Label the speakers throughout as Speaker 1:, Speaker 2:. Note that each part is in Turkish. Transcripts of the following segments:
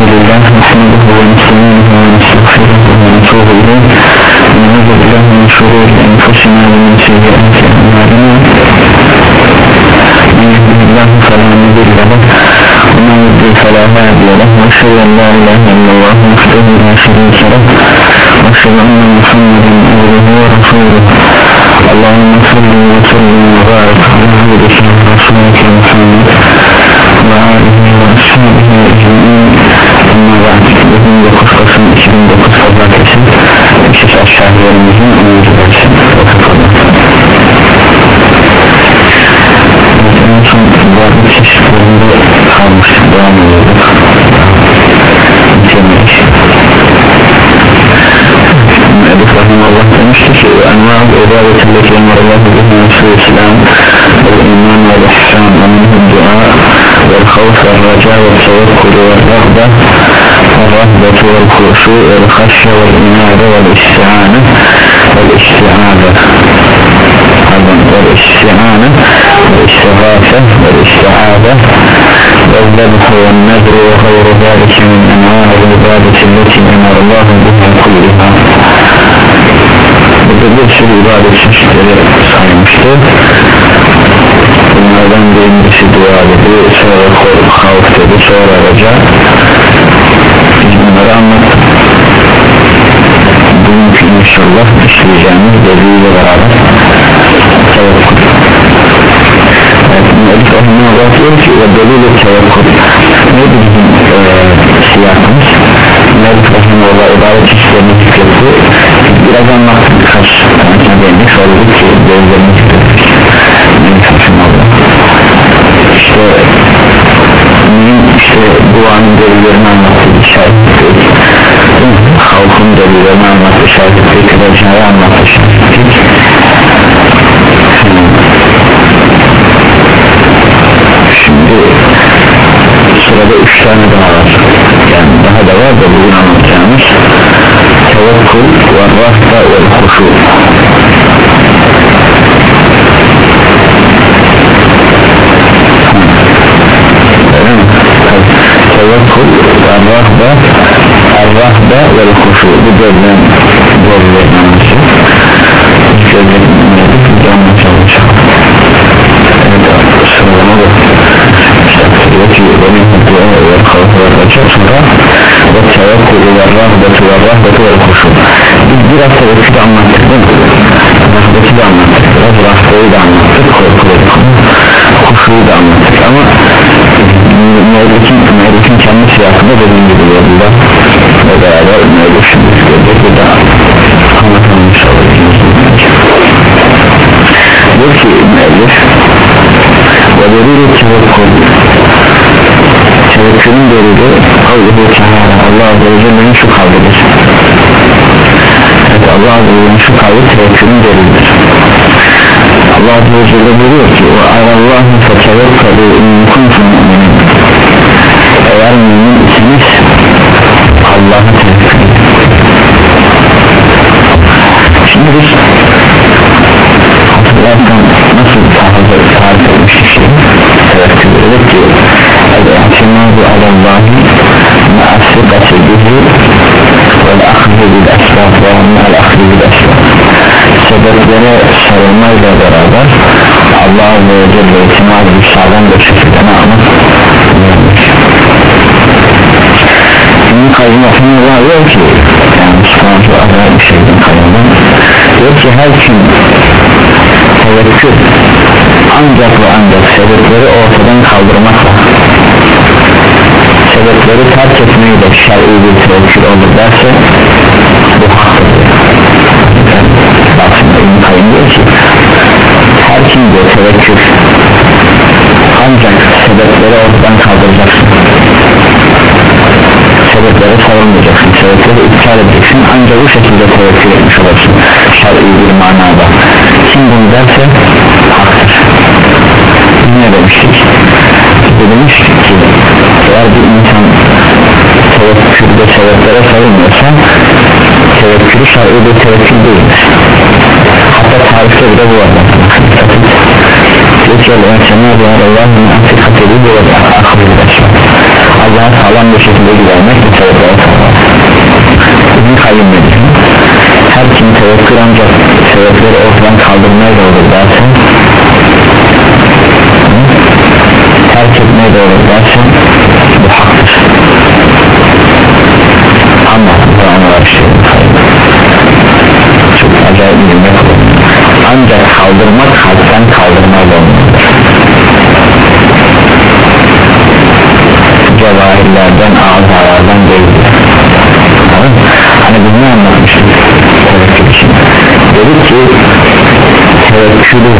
Speaker 1: Elhamdülillah Nehmeduhu ve nestaînuhu ve nestağfiruhu ve netûbu ileyh Ve nâzû billahi min şurûri enfüsinâ ve min seyyiâti amâlinâ Men yehdihillahu felâ mudille leh ve men yudlil felâ hâdiye leh Ve eşhedü en lâ ilâhe illallah vahdehu lâ şerîke leh Ve eşhedü enne Muhammeden abduhu ve resûluh Allahümme salli ve sellim ve barik ala abdihî ve resulüke Muhammed Buna rağmen 2009 Kasım 2009 Pazartesi Yüksek aşağı yerimizin 10. dersi En son bu arada ses formunda kalmıştık devam ediyorduk bitirmiş Ebu Fahim Allah demişti ki Enva'l ibadetindeki emrallahu bihi Resulü'l-İslam Vel-İman vel-İhsan ve minhü dua Vel-Havf vel-Raca vel-Tevekkul vel-Rahbe الرهبة والخشوع والخشية والإنابة والاستعانة والاستعاذة والاستعانة والاستغاثة والاستعاذة والذبح والنذر وغير ذلك من أنواع العبادة التي أمر الله بها كلها Burada bir sürü ibadet çeşitleri saymıştı Bunlardan birincisi dua dedi, sonra korku, havf dedi, sonra raca Biz bunları anlattık Bugünkü inşallah işleyeceğimiz deliliyle beraber Tevekkül Evet, Rahimullah diyor ki ve delil tevekkül Neydi bizim e, siyahımız Müellif Rahimullah ibadet çeşitlerini zikretti Biraz anlattık birkaç tanesine değindik Sonra dedik ki delillerini zikrettik Müellif Rahimullah İşte işte duanın delillerini anlattı işaret ettik halkın delillerini anlattı işaret ettik rejayı anlattı ettik şimdi sırada üç tane daha var. Yani daha da var da bugün anlatacağımız tevekkül ve rahta ve huşu. Tevekkül el-rahbe el-rahbe ve huşu bu gözlem gözlerin anlışı gözlerin anlışı canlı çalışalım evet sıralama da diyor ki benim dua ve kalkı ve kaçak sonra ve tevekkül ve rahbeti ve rahbeti ve huşu biz biraz tevekkülü anlattık değil mi? rahbeti de anlattık. Biraz rahbeyi de anlattık korkuları huşuyu da anlattık. Ama Mevlüt'ün Mevlüt'ün kendi siyasında dediğim gibi yolunda ve beraber Mevlüt şimdi gördük. Bu da anlatılmış olacağız diyor ki Mevlüt ve delili tevekkül tevekkülün delili Allah'u Teala Allah Azze ve şu kavlidir evet Allah Azze ve şu kavli tevekkülün delilidir Allah Azze ve Celle buyuruyor ki ve alallahu fetevekkalu in kuntum eğer mümin iseniz Allah'a edin şimdi biz hatırlarsan nasıl tarif, tarif etmiştik şey? Ki el-i'timadu alallahi ma'asirgati bihi vel-akhzi bil-esbab ve ma'al-akhzi bil-esbab sebeplere sarılmayla beraber Allah Azze ve Celle itimat bir sağlam bir şekilde ne Şimdi kayyum Allah diyor ki. Yani şu azar bir şeyden kayyumdan diyor ki her kim tevekkül ancak ve ancak sebepleri ortadan kaldırmakla sebepleri terk etmeyi de şer'i bir tevekkül olur derse bu haktır diyor ki. Her kim diyor tevekkül ancak sebepleri ortadan kaldıracaksın sebeplere sarılmayacaksın sebepleri iptal edeceksin. Ancak bu şekilde tevekkül etmiş olursun. Şer'i bir manada. Kim bunu derse haktır. Ne demiştik? Demiştik ki eğer bir insan tevekkülde sebeplere sarılmıyorsa tevekkülü şer'i bir tevekkül değildir. Hatta tarifte bile bu var. Diyor ki el-i'timadu alallâhu mu'afikati bihi ve beşer Allah'a sağlam bir şekilde güvenmek sağlar İbn Kayyum nedir? her kim tevekkül ancak sebepleri ortadan kaldırmaya olur dersen terk etmeye doğru dersen bu haktır. Ama bu anlar şey çok acayip bir ancak kaldırmak kalpten kaldırmayla olmalıdır cevahirlerden azalardan değildir hani biz ne anlatmıştık tevekkül için dedik ki tevekkülü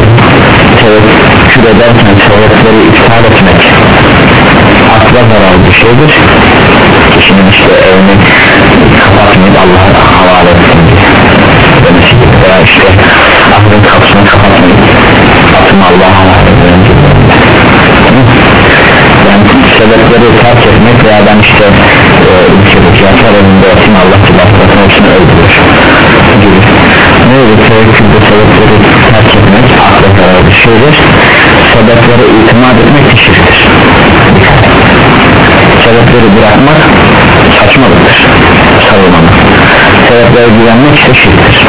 Speaker 1: tevekkül ederken sebepleri iptal etmek akla zararlı bir şeydir. Kişinin işte evini kapatmayıp Allah'a havale etsin demesi veya işte aklın kapısını kapatmayıp atımı Allah'a havale etsin sebepleri terk etmek veya ben işte e, ülkedeki yasal önünde olsun Allah kulaklarına olsun öldürür. Gibi. Ne olur tevekkülde sebepleri terk etmek akla zararlı bir şeydir. Sebeplere itimat etmek de şirktir sebepleri bırakmak saçmalıktır. Savunmamak sebeplere güvenmek ise şirktir.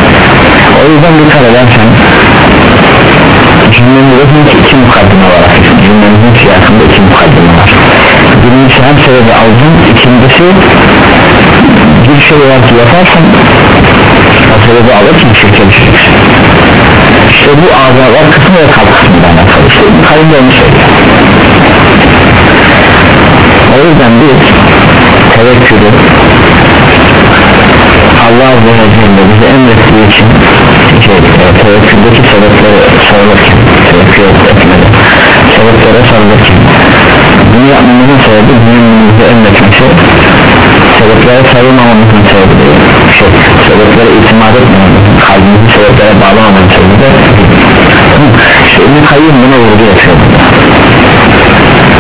Speaker 1: O yüzden dikkat edersen cümlemizin iki mukaddime var. Cümlemizin siyasında iki mukaddime var birincisi hem sebebi aldın ikincisi bir şey ki yaparsan o sebebi alırken şirke düşeceksin işte bu azalar kısmı ve kalp kısmından alakalı işte kalbinde onu söylüyor o yüzden biz tevekkülü Allah Azze ve Celle bize emrettiği için şey, tevekküldeki sebepleri sorulurken tevekkül etmeli sebeplere sorulurken bunu yapmamızın sebebi dinin bize emretmesi. Sebeplere sarılmamamızın sebebi şey, sebeplere itimat etmememizin kalbimizi sebeplere bağlamamamızın sebebi de işte İbn-i Kayyum buna vurgu yapıyor.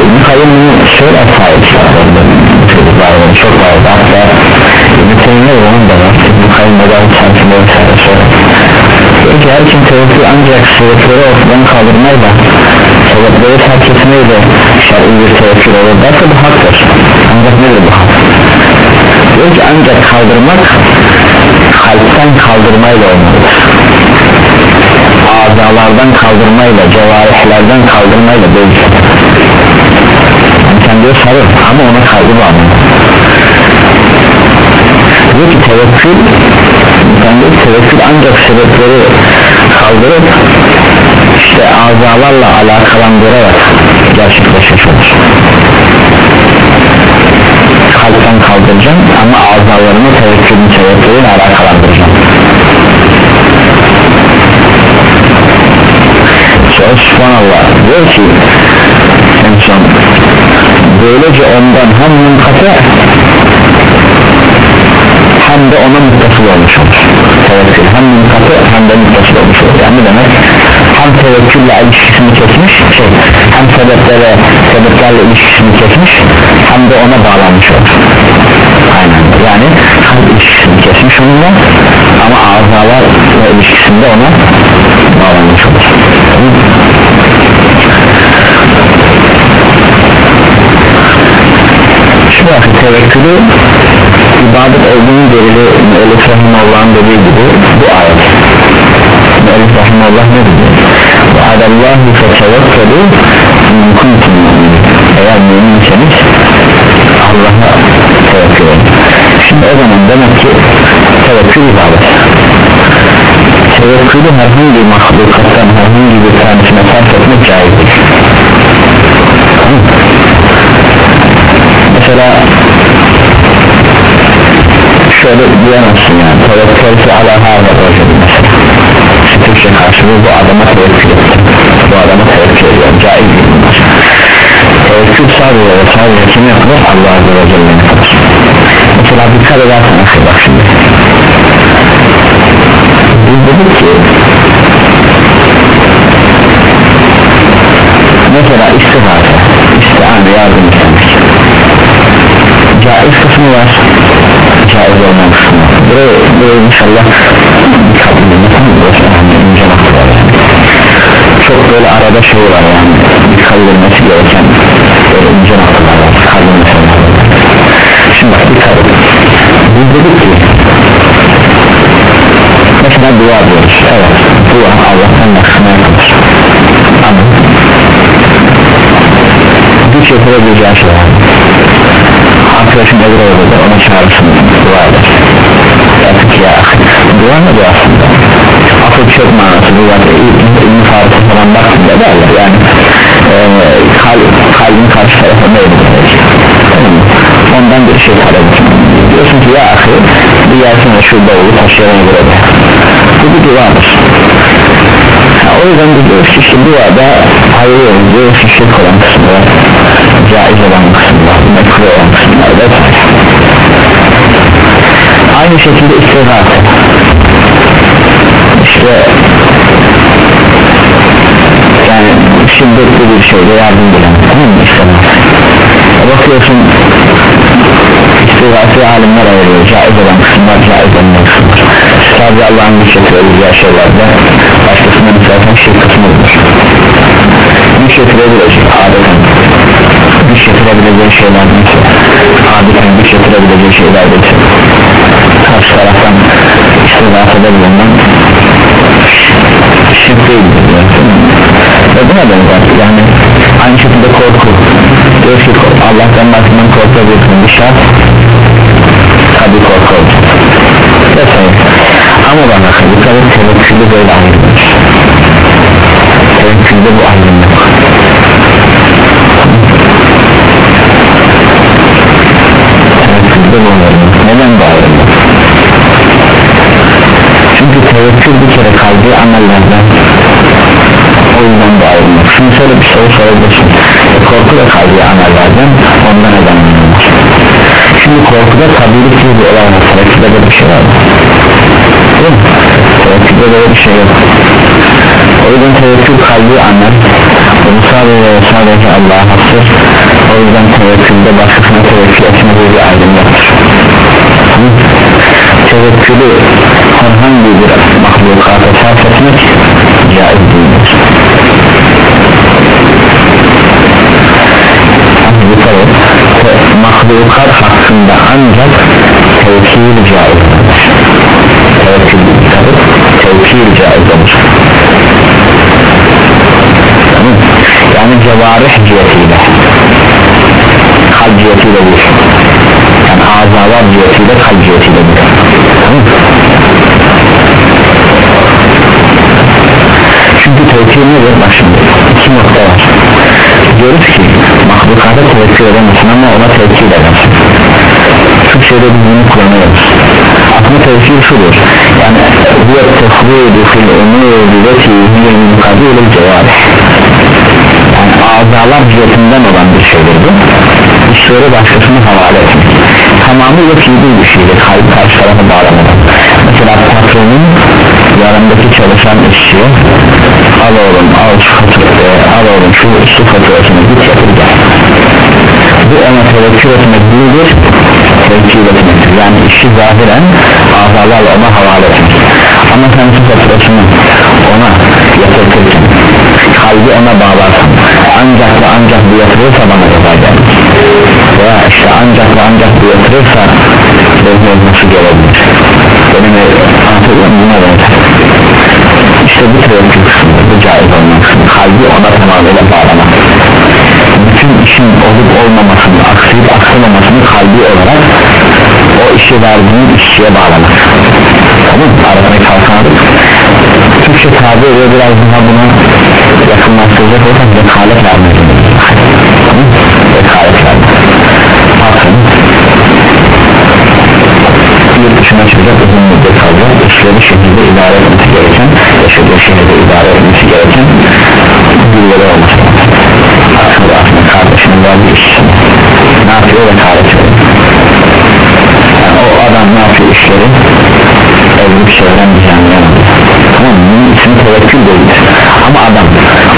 Speaker 1: İbn-i Kayyum bunu şöyle sahip çocuklardan çok vardı hatta İbn-i Teymiye onun da var İbn-i Kayyum sansında vesaire sonra diyor ki her kim tevekkül ancak sebepleri ortadan kaldırmayla sebepleri terk etmeyle şer'i bir tevekkül olur. Derse bu haktır. Ancak nedir bu hak? Diyor ki ancak kaldırmak kalpten kaldırmayla olmalıdır. Azalardan kaldırmayla cevarihlerden kaldırmayla değil. Yani sen diyor sarıl. Ama ona kalbi bağlı. Diyor ki tevekkül ben diyor tevekkül ancak sebepleri kaldırıp işte azalarla alakalandırarak gerçekleşmiş olur. Kalpten kaldıracağım ama azalarını tevekkülün sebepleriyle alakalandıracağım sonra subhanallah diyor ki en son böylece ondan hem münkate hem de ona muttasıl olmuş olur. Tevekkül hem münkate hem de muttasıl olmuş olur. Yani demek hem tevekkülle ilişkisini kesmiş şey, hem sebeplere sebeplerle ilişkisini kesmiş hem de ona bağlanmış olur aynen. Yani kalp ilişkisini kesmiş onunla ama azalar ilişkisinde ona bağlanmış olur şu vakit tevekkülü ibadet olduğunu delili Elif Rahimullah'ın dediği gibi bu ayet. Elif Rahimullah ne dedi alallahi fetevekkelü mümkün eğer müminseniz Allah'a tevekkül edin. Şimdi o zaman demek ki tevekkül ibadet. Tevekkülü herhangi bir mahlukattan herhangi bir tanesine sarf etmek caizdir. Mesela şöyle diyemezsin yani. Tevekkelsi ala hâzâ rojeli mesela. Türkçe karşılığı bu adama tevekkül etti bu adama tevekkül ediyorum. Caiz değil bunlar. Tevekkül sadece ve sadece kim yapılır Allah Azze ve Celle'nin yapılır mesela dikkat edersen bak şimdi. Biz dedik ki mesela istihare istihane yardım istemek caiz kısmı var caiz var buraya, buraya inşallah var yani çok böyle arada şey var yani. Dikkat edilmesi gereken böyle ince noktalar var. Kabulünmesi şimdi bak dikkat edin biz dedik ki dua diyoruz. Evet dua Allah'tan başkasına yapılır. Ama güç yetirebileceği şey var. Arkadaşım öbür odada ona çağırsın dua eder. Artık ya dua ne bu aslında akıl çok manası bu zaten İbn-i Faruk'a falan baktığında derler yani e, kal, kalbin karşı tarafında öyle. Ondan bir şey talep diyorsun ki ya ahi bir gelsene şurada olur taşıyana göre de. Bu bir duadır. Ha, o yüzden diyoruz ki işte duada ayırıyoruz diyoruz ki olan kısmı var caiz olan kısmı var mekruh olan kısmı var vesaire aynı şekilde istighatı işte yani şiddetli bir şeyde yardım bilen tamam mı? İstemez bakıyorsun istighatı alimler ayırıyor. Caiz olan kısımlar caiz olan kısımlar. Sadece Allah'ın güç getirebileceği şeylerde başkasından zaten şey kısmıdır güç getirebilecek adeten güç getirebileceği şeyler neyse adeten güç getirebileceği şeyler neyse karşı taraftan istighatada bulunan şirk değildir ve buna benzer. Yani aynı şekilde korku. Diyor ki Allah'tan başından korkabilirsin bir şart. Tabi korku olacak. Ama bana dikkat et tevekkülde böyle ayrılmış. Tevekkülde bu ayrım yok tevekkülde bu ayrım neden bu tevekkül bir kere kalbi amellerden. O yüzden bu ayrım yok şimdi şöyle bir soru sorabilirsin. Korku da kalbi amellerden ondan neden şimdi korkuda tabilik gibi bir olay var. Tevekkülde böyle bir şey var değil mi? tevekkülde böyle bir şey yok. O yüzden tevekkül kalbi amel bu sadece sadece Allah'a hastır o yüzden tevekkülde başkasına tevekkül etme bir ayrım yoktur. Tevekkülü herhangi bir mahlukata sarf etmek caiz değildir. Mahlukat hakkında ancak tevkil caiz tevkil tabi tevkil caiz olur yani cevarih cihetiyle kalp cihetiyle değil yani azalar cihetiyle kalp cihetiyle değil tevkil nedir bak şimdi iki nokta var. Diyoruz ki mahlukata tevekkül edemezsin ama ona tevekkül edersin Türkçe'de biz bunu kullanıyoruz. Aslında tevekkül şudur. Yani bu tefridu fil umuri leti hiye min cevarih yani azalar cihetinden olan bir şeydir bu. İşleri başkasına havale etmek. Tamamıyla fiili bir şeydir. Kalp karşı tarafa bağlamadan. Mesela patronun yanındaki çalışan işçiye al oğlum al şu faturayı al oğlum şu su faturasını git yatır gel bu ona tevekkül etmek değildir tevekkül etmektir yani işi zahiren azalarla ona havale etmek. Ama sen su faturasını ona yatırtırken kalbi ona bağlarsan ancak ve ancak bu yatırırsa bana ceza gelir veya işte ancak ve ancak bu yatırırsa bozulması gelebilir. Benim anlatıyor muyum? Buna benzer işte bu tevekkül kısmı bu caiz olmak kısmı. Kalbi ona tamamıyla bağlamak. Bütün işin olup olmamasını aksayıp aksamamasını kalbi olarak o işi verdiğin işçiye bağlamak. Tamam mı? aratmayı kalkamadık Türkçe tabi ediyor biraz daha buna yakınlaştıracak olsak vekalet vermek vekalet vermek bakın. Yurt dışına çıkacak uzun müddet kalacak işleri şekilde idare etmesi gereken yaşadığı şehirde idare etmesi gereken birileri olması aslında aslında kardeşinin verdiği işçisine ne yapıyor? Ve kardeşi yani o adam ne yapıyor işleri? Evlilik çevren düzenleyen tamam mı? bunun ismi tevekkül değildir ama adam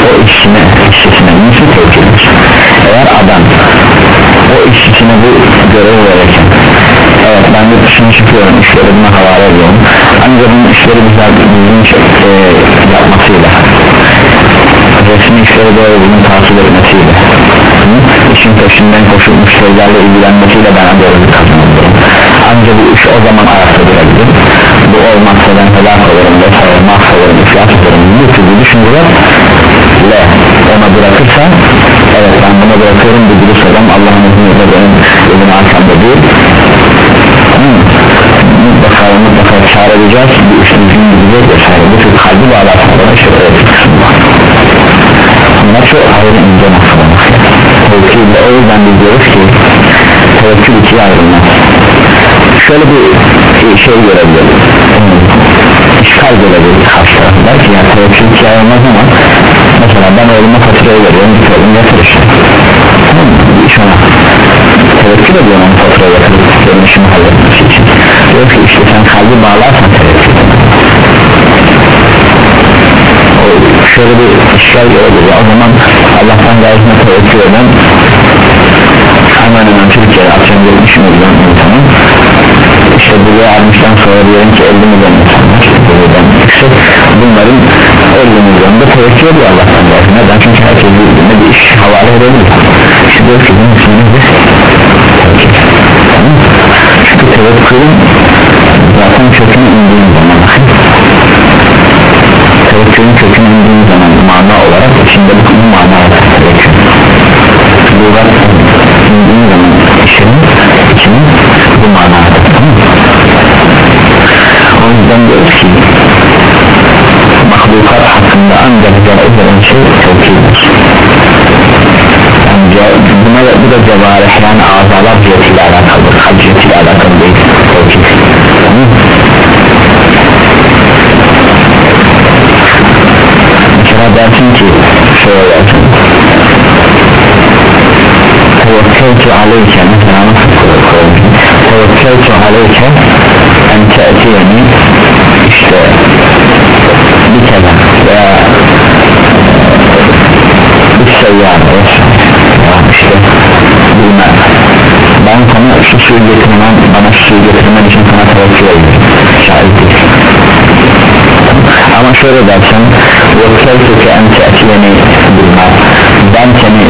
Speaker 1: o işçine işçisine bunun ismi tevekküldür eğer adam o işçisine bu görev verirken evet ben de dışına çıkıyorum işleri buna havale ediyorum. Ancak bunun işleri güzel düzgün e, yapmasıyla resmi işleri böyle bunu takip etmesiyle işin peşinden koşup müşterilerle ilgilenmesiyle ben doğru kazanıyorum ancak bu iş o zaman ayakta durabilir. Bu olmazsa ben helak olurum vesaire mahvolurum iflas ederim bu türlü düşünceler le ona bırakırsan evet ben buna bırakıyorum bu dürüst adam Allah'ın izniyle benim evin arkamda değil hmm. mutlaka mutlaka çağıracağız bu iş düzgün gidecek vesaire bu tür kalbi bağlarsan işte evet bunlar çok ayrı ince noktalar tevkille o yüzden biz diyoruz ki tevekkül ikiye ayrılmaz. Şöyle bir şey görebiliriz işgal görebiliriz karşı tarafı belki yani tevekkül ikiye ayrılmaz ama mesela ben oğluma faturayı veriyorum bir oğlum yatır işte. Tamam mı? Tevekkül ediyorum onun yatırıp benim işimi halletmesi için. Diyor ki işte sen kalbi bağlarsan o şöyle bir işgal görebilir o zaman Allah'tan gayesine tevekkül eden hemen hemen Türkiye'de atıyorum 70 milyon insanın. İşte buraya almıştan sonra diyelim ki 50 milyon insanlar buradan yüksek bunların 50 milyonda tevekkül ediyor Allah'tan gayesine neden? Çünkü herkes birbirine bir iş havale edebilir işte diyor ki bunun ismini de çünkü tevekkülün zaten kökünü indiğin zaman tevekkülün kökünü indiğin zaman mana olarak içinde bu, bu mana tevekkül. Lügat indiğin zaman işinin içinin bu mana o yüzden diyoruz ki mahlukat hakkında ancak cevap eden şey tevekküldür yani buna bu da cevarih yani azalar cihetiyle alakalıdır. Kalp cihetiyle alakalı değil tevekkül mesela dersin ki şöyle dersin tevekkeltu aleyke mesela nasıl koyalım tevekkeltu aleyke entiyeni işte bir kere veya bir seyyar işte bilmem. Ben sana şu suyu getirmem bana şu suyu getirmem için sana tevekkül ediyorum. Şahit değilsin. Ama şöyle dersen yoksa ki entiyeni bilmem. Ben seni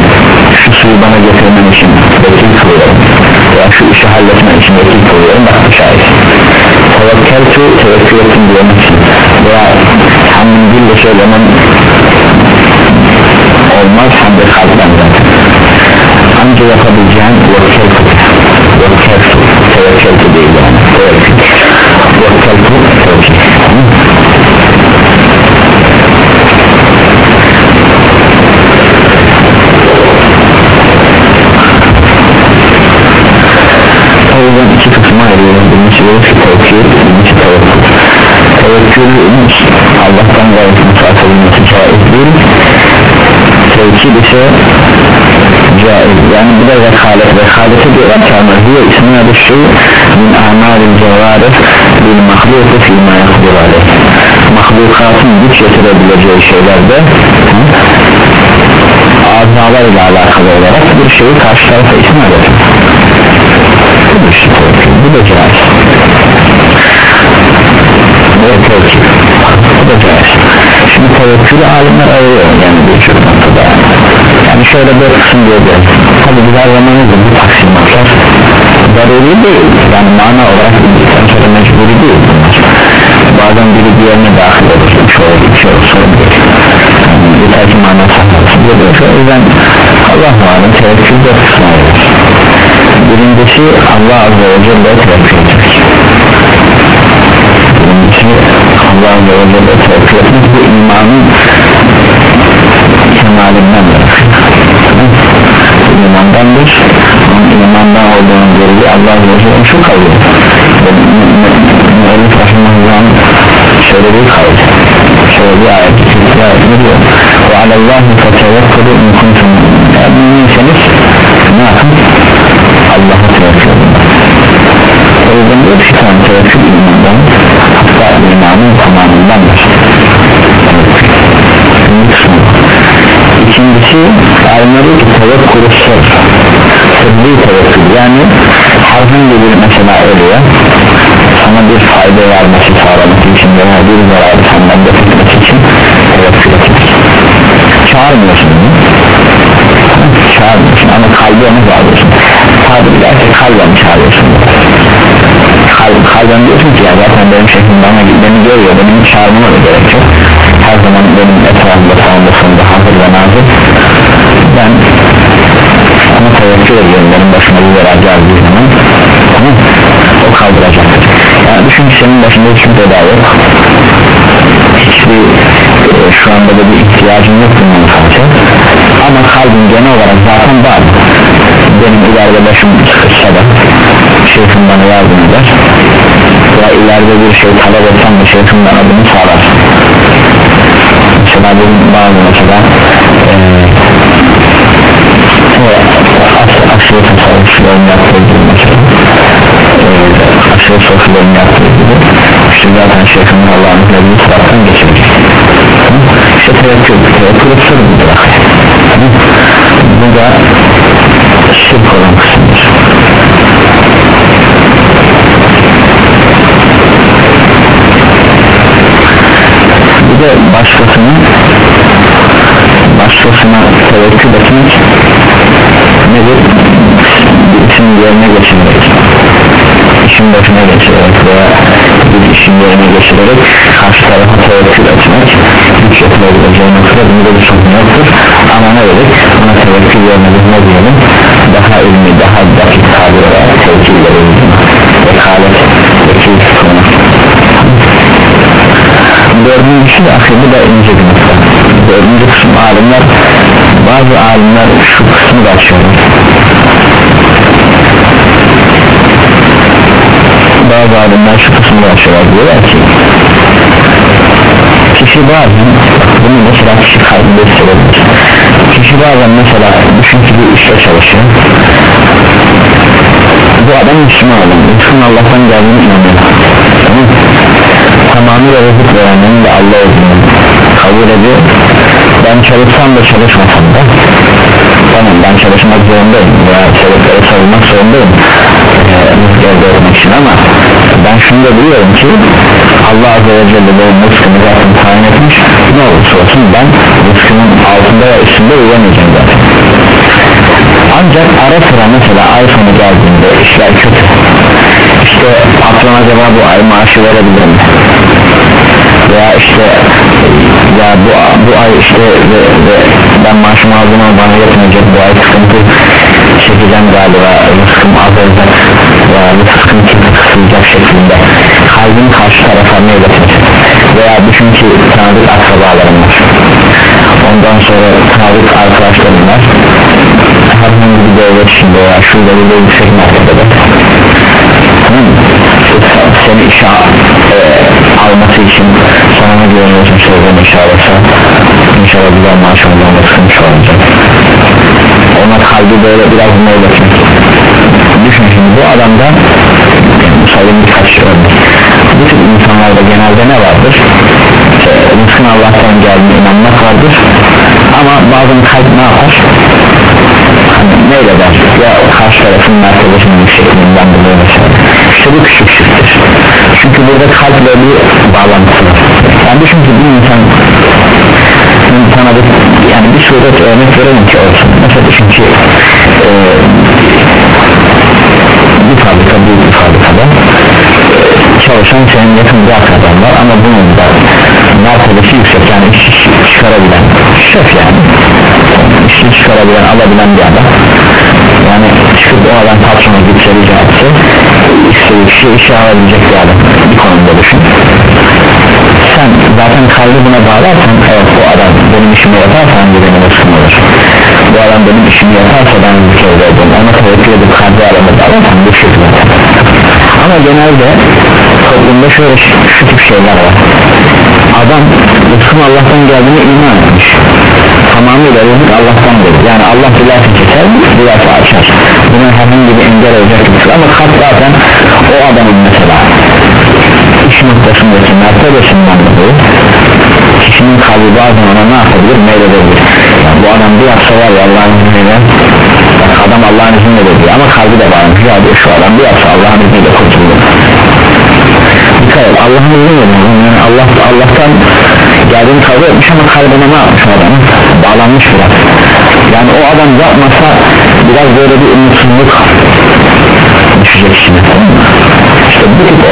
Speaker 1: şu suyu bana getirmen için vekil kılıyorum. Ya şu işi halletmen için vekil kılıyorum. Bak şahit tevekkeltu tevekkül ettim diyemek için. Veya hamdin dille söylemem olmaz hamdi kalpten zaten. Ancak yapabileceğin vekkeltu vekkeltu tevekkeltu değil yani. Vekkeltu tevekkül o yüzden iki kısma Allah'tan gayet müsaadesi caiz değil. Tevekkül ise caiz. Yani bu da vekalet. Vekaleti diyorlar ki ama hiye ismi adı şey min amalin cevarif bil mahluku fîmâ yakdur aleyh. Mahlukatın güç getirebileceği şeylerde azalar ile alakalı olarak bir şeyi karşı tarafa ismi eder bu işte bu da caiz evet tevekkül bu da caiz şimdi tevekkülü alimler arıyor. Yani birçok noktada yani şöyle bir kısım diyeceğiz tabi biz her zaman bu taksimatlar zaruri değil. Yani mana olarak bildikten sonra mecburi değil bazen biri diğerine dahil olur. Bir şey olur sorun değil yani yeter ki mana saklasın diyor o yüzden Allah malum tevekkül de kısmı birincisi Allah Azze ve Celle tevekkül etmek. Birincisi Allah Azze ve Celle tevekkül etmek bu imanın kemalindendir imandandır. Onun imandan olduğunu görülüyor Allah Azze ve Celle şu kavga Müellif Rahimahullah'ın söylediği kavga söylediği ayet ne diyor. Ve alallahi fetevekkülü eğer müminseniz ne yapın Allah'a tevekkül edin. O yüzden diyor ki tamam tevekkül imandan hatta imanın tamamındandır ikincisi alimleri ki tevekkülü sır sırrı tevekkül yani herhangi bir mesela ölüye sana bir fayda vermesi sağlaması için veya bir zararı senden defetmesi için tevekkül etmek. Çağırmıyorsun çağırmıyorsun ama kalbi onu bağlıyorsun tabiri derse kalben çağırıyorsun? Kalb, kalben diyorsun ki? Ya zaten benim şeklim bana beni görüyor. Benim çağırmama da gerek yok. Her zaman benim etrafımda sağımda sonunda hazır ve nazır. Ben ona tevekkül ediyorum. Benim başıma bir bela geldiği zaman. Tamam o kaldıracaktır yani düşün ki senin başında hiçbir bela yok hiçbir e, şu anda da bir ihtiyacın yok bunun karşı ama kalbin genel olarak zaten var benim ileride başım sıkışsa da şeyhim bana yardım eder ya ileride bir şey talep etsem de şeyhim bana bunu sağlar mesela benim bazı mesela eee aşırı tasarruflarını yaptığı mesela eee aşırı tasarruflarını yaptığı gibi işte zaten şeyhimin Allah'ın izniyle taraftan geçirecek işte tevekkül tevekkül sır budur bu da şirk olan kısımdır. Bir de başkasının başkasına tevekkül etmek nedir? işin yerine geçirmek işin başına geçirerek veya bir işin yerine geçirerek karşı tarafa tevekkül etmek güç yapılabileceği noktada bunda bir sorun yoktur ama ne dedik? Buna tevekkül biz ne diyelim? Daha ilmi daha dakik tabir olarak tevekkül verelim. Vekalet vekil konu dördüncüsü de ahirde de ince bir nokta. Dördüncü kısım alimler bazı alimler şu kısmı da açıyorlar bazı alimler şu kısmı da açıyorlar diyorlar ki kişi bazen bunu mesela kişi kalbinde hissedebilir kişi bazen mesela düşün işte çalışıyor. Bu adam Müslüman adam. Müslüman Allah'tan geldiğini inanıyor. Tamam. Tamamıyla rızık verenin de Allah olduğunu kabul ediyor. Ben çalışsam da çalışmasam da tamam ben çalışmak zorundayım veya sebepleri savunmak zorundayım rızık için ama ben şunu da biliyorum ki Allah Azze ve Celle benim rızkımı zaten tayin etmiş. Ne olursa olsun ben rızkımın altında ve üstünde uyamayacağım zaten. Ancak ara sıra mesela ay sonu geldiğinde işler kötü. İşte patron acaba bu ay maaşı verebilir mi? Veya işte ya bu, bu ay işte ve, ve ben maaşımı aldım ama bana yetmeyecek bu ay sıkıntı çekeceğim galiba rızkım azalacak veya rızkım kısılacak şeklinde. Kalbin karşı tarafa meyletmek veya düşün ki tanıdık akrabalarım var. Ondan sonra tanıdık arkadaşlarım var. Herhangi bir devlet içinde veya şurada bir yüksek mertebede tamam seni işe e, alması için sana ne güveniyorsun işe alırsa inşallah güzel maaş alacağında sıkıntı olacak ona kalbi böyle biraz meyletmek düşün şimdi bu adamda yani sayın birkaç örnek bu tip insanlarda genelde ne vardır? Rızkın Allah'tan geldiğine inanmak vardır. Ama bazen kalp ne yapar? Hani neyle der? Ya karşı tarafın mertebesinin yüksekliğinden dolayı mesela işte bu küçük şirktir çünkü burada kalple bir bağlantısı var. Yani düşün ki bir insan insana bir, yani bir suret örnek verelim ki olsun. Mesela düşün ki e, bir fabrika büyük bir fabrikada. Çalışan senin yakın bir akraban var ama bunun da mertebesi yüksek. Yani iş çıkarabilen şef yani. İşini çıkarabilen alabilen bir adam. Yani çıkıp o adam patrona gitse rica etse istediği kişi işe alabilecek bir adam. Bir konumda düşün. Sen zaten kalbi buna bağlarsan evet bu adam benim işimi yaparsa hangi benim ısım olur bu adam benim işimi yaparsa ben bir kere verdim ona tevekkül edip kalbi aramı bağlarsan bu zaten ama genelde toplumda şöyle şu, tip şeyler var. Adam rızkın Allah'tan geldiğine iman etmiş. Tamamıyla rızık Allah'tan gelir. Yani Allah dilerse keser dilerse açar. Buna herhangi bir engel olacak bir ama kalp zaten o adamın mesela iş noktasındaki mertebesinden dolayı kişinin kalbi bazen ona ne yapabilir meyledebilir bu adam bir yapsa var ya Allah'ın izniyle bak adam Allah'ın izniyle dedi ama kalbi de bağırmış ya diyor şu adam bir yapsa Allah'ın izniyle kurtulur dikkat Allah'ın izniyle yani Allah, Allah'tan geldiğini kabul etmiş ama kalbine ne yapmış adam bağlanmış biraz. Yani o adam yapmasa biraz böyle bir umutsuzluk düşecek içine işte bu tip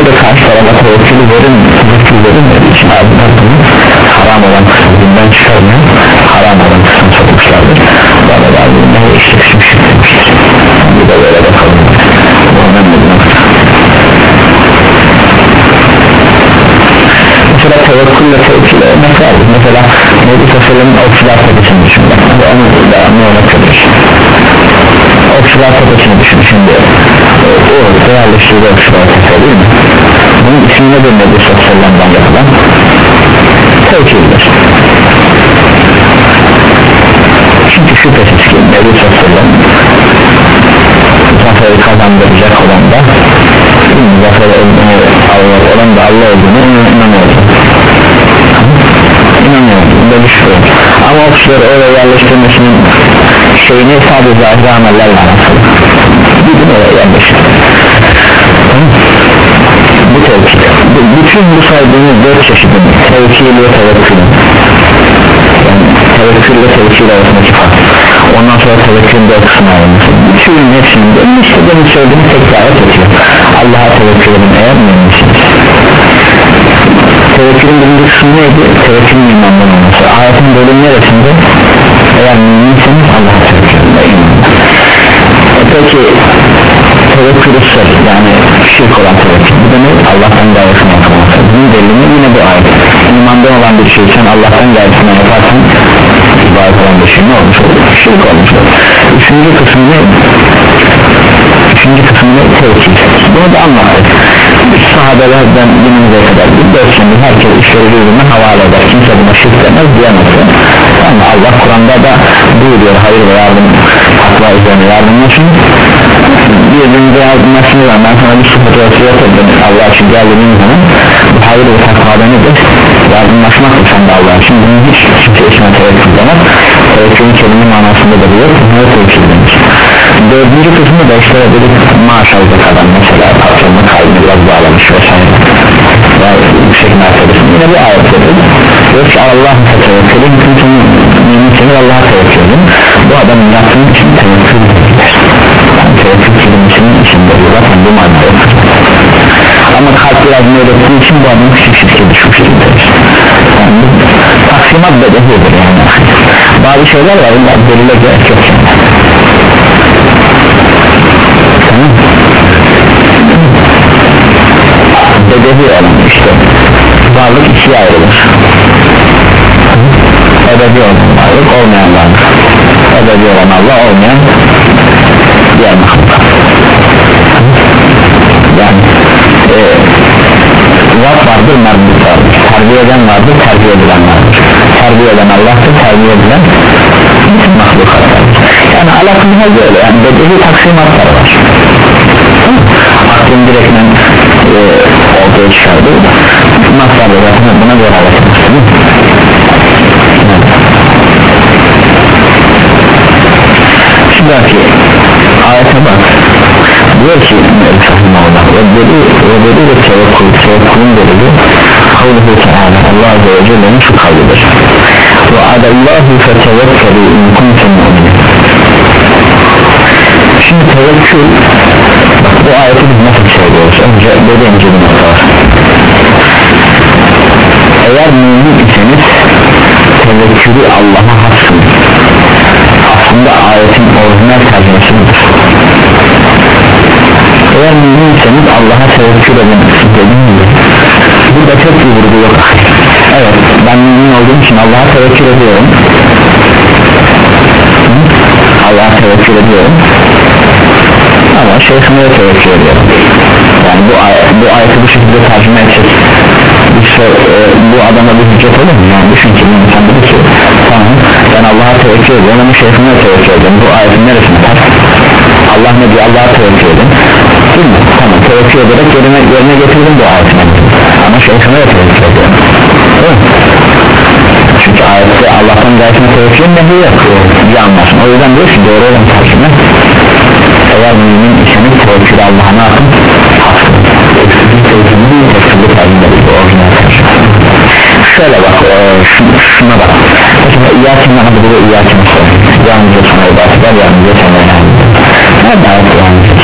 Speaker 1: bunu da karşı tarafa tevekkülü verin tevekkül verilmediği için. Bunu haram olan kısmı bundan çıkarmayan haram olan kısmı sokmuşlardır arada abiler işte şirk demiştir bu da böyle bakalım. Bu önemli bir nokta mesela tevekkülle tevekkül örnek verdik mesela Nebi Sassal'ın okçular tepesini düşün. Bak onu da ne örnek verir okçular tepesini düşün. Şimdi o değerleştirdi okçular tepe değil mi? Bunun ismi nedir? Nebi Sassal'dan yapılan tevekküldür çünkü şüphesiz ki Nebi Sassal'ın zaferi kazandıracak olan da zaferi olduğunu Allah olan da Allah olduğunu inanıyordu inanıyordu bunda bir ama o kişileri oraya yerleştirmesinin şeyini sadece azı amellerle alakalı. Gidin oraya yerleştir bu tevkil. Bütün bu saydığımız dört çeşidin tevkil ve tevekkülün yani tevekkül ve tevkil arasındaki fark. Ondan sonra tevekkülün dört kısmı ayrılması bütün hepsinin de işte benim söylediğim tekrar ediyor Allah'a tevekkül edin eğer müminmişsiniz tevekkülün birinci kısmı neydi? tevekkülün imandan olması. Ayetin bölüm neresinde? eğer müminseniz Allah'a tevekkül edin peki tevekkül ise yani şirk olan tevekkül. Bu da ne? Allah'tan gayrısını yapılması bunun delili yine bu ayet. İmandan olan bir şey sen Allah'tan gayrısını yaparsan ibadet olan bir şey ne olmuş olur? şirk olmuş olur. Üçüncü kısmı ne? üçüncü kısmı ne? tevekkül bunu da anlattık sahabelerden günümüze kadar bir dört şimdi herkes işleri birbirine havale eder. Kimse buna şirk demez diyemezse ama Allah Kur'an'da da buyuruyor hayır ve yardım takva üzerine yardımlaşın birbirinize yardımlaşın var ben sana bir sıfat vasiyet ettim Allah için geldiğin zaman. Bu hayır ve takvada nedir? Yardımlaşmak mı sen de Allah için? Bunu hiç kimse içine tevekkül demez tevekkülün kelime manasında da diyor bunları tevekkül demiş dördüncü kısmı da işte dedik maaş alacak adam mesela. Patronun kalbini biraz bağlamış vesaire. Ya yüksek mertebesi yine bir ayet dedik diyor ki Allah tevekkülün bütün müminleri Allah'a tevekkül edin. Bu adamın yaptığı için tevekkül yani tevekkül kelimesinin içinde zaten bu manada ama kalp biraz meylettiği için bu adam küçük şirke düşmüştür yani bu taksimat bedehidir yani. Bazı şeyler var bunlar delile gerek yok yani bedehi olan işte. Varlık ikiye ayrılır. Ebedi olan varlık olmayan varlık ebedi olan Allah olmayan diğer mahluk yani e, Rab vardır merdut vardır. Terbiye eden vardır terbiye edilen vardır. Terbiye eden Allah'tır terbiye edilen bütün mahlukatlar. Yani alakamız böyle. Yani bedehi taksimatlar var. Aklın direkten e, ortaya çıkardı maslarda zaten buna göre alakamız şimdi ayete bak. Diyor ki Allah ve dedi ve dedi de tevekkül tevekkulun delili kavluhu teala Allah Azze ve Celle'nin şu kavlidir ve adallahu fetevekkelu in kuntum mu'minin. Şimdi tevekkül bu ayeti biz nasıl söylüyoruz önce böyle önce bir nokta var. Eğer mümin iseniz tevekkülü Allah'a hassın aslında ayetin orijinal tercümesi budur eğer müminseniz Allah'a tevekkül edin. Dediğim gibi burada çok bir vurgu yok. Evet ben mümin olduğum için Allah'a tevekkül ediyorum. Allah'a tevekkül ediyorum. Ama şeyhime tevekkül ediyorum. Yani bu, ay bu ayeti bu şekilde tercüme etsek işte, e, bu adama bir hüccet olur mu? Yani düşün ki insan dedi ki tamam ben Allah'a tevekkül ediyorum ama şeyhime tevekkül ediyorum. Bu ayetin neresine ters Allah ne diyor? Allah'a tevekkül edin. Değil mi? tamam tevekkül ederek yerine, yerine getirdim bu ayetini. Ama şeyhime tevekkül ediyorum. Çünkü ayette Allah'tan gayetine tevekkül nehi yok. Bir anlaşma o yüzden diyor ki doğru olan tercüme eğer mümin iseniz tevekkül Allah'a ne yapın? şöyle bak şuna bak mesela İyyâkin nâhıdı ve İyyâkin yalnızca sana ibadet eder yalnızca sana yalnızca ne davet yalnızca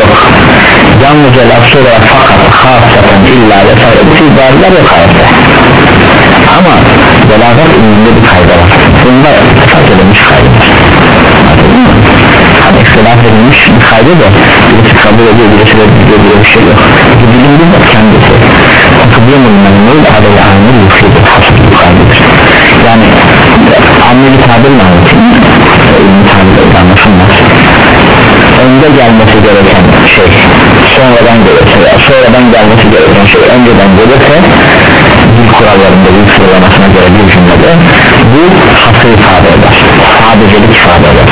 Speaker 1: yok. Yalnızca la nasıl olarak fakat hasaten illa vesaire bu ibariler yok ayette ama belagat ilminde bir kayda var. Bunda fark edilmiş kaydadır hani ihtilaf edilmiş bir kaydı da birisi kabul ediyor birisi reddediyor diye bir şey yok. Bu bilim bizzat kendisi takıdımın memnun adel amir yufidir kaydıdır yani ameli tabirle anlatayım ilmi tabirle anlaşılmaz önde gelmesi gereken şey sonradan gelirse ya sonradan gelmesi gereken şey önceden gelirse dil kurallarında bir sıralamasına göre bir cümlede bu hasır ifade eder. Sadecelik ifade eder.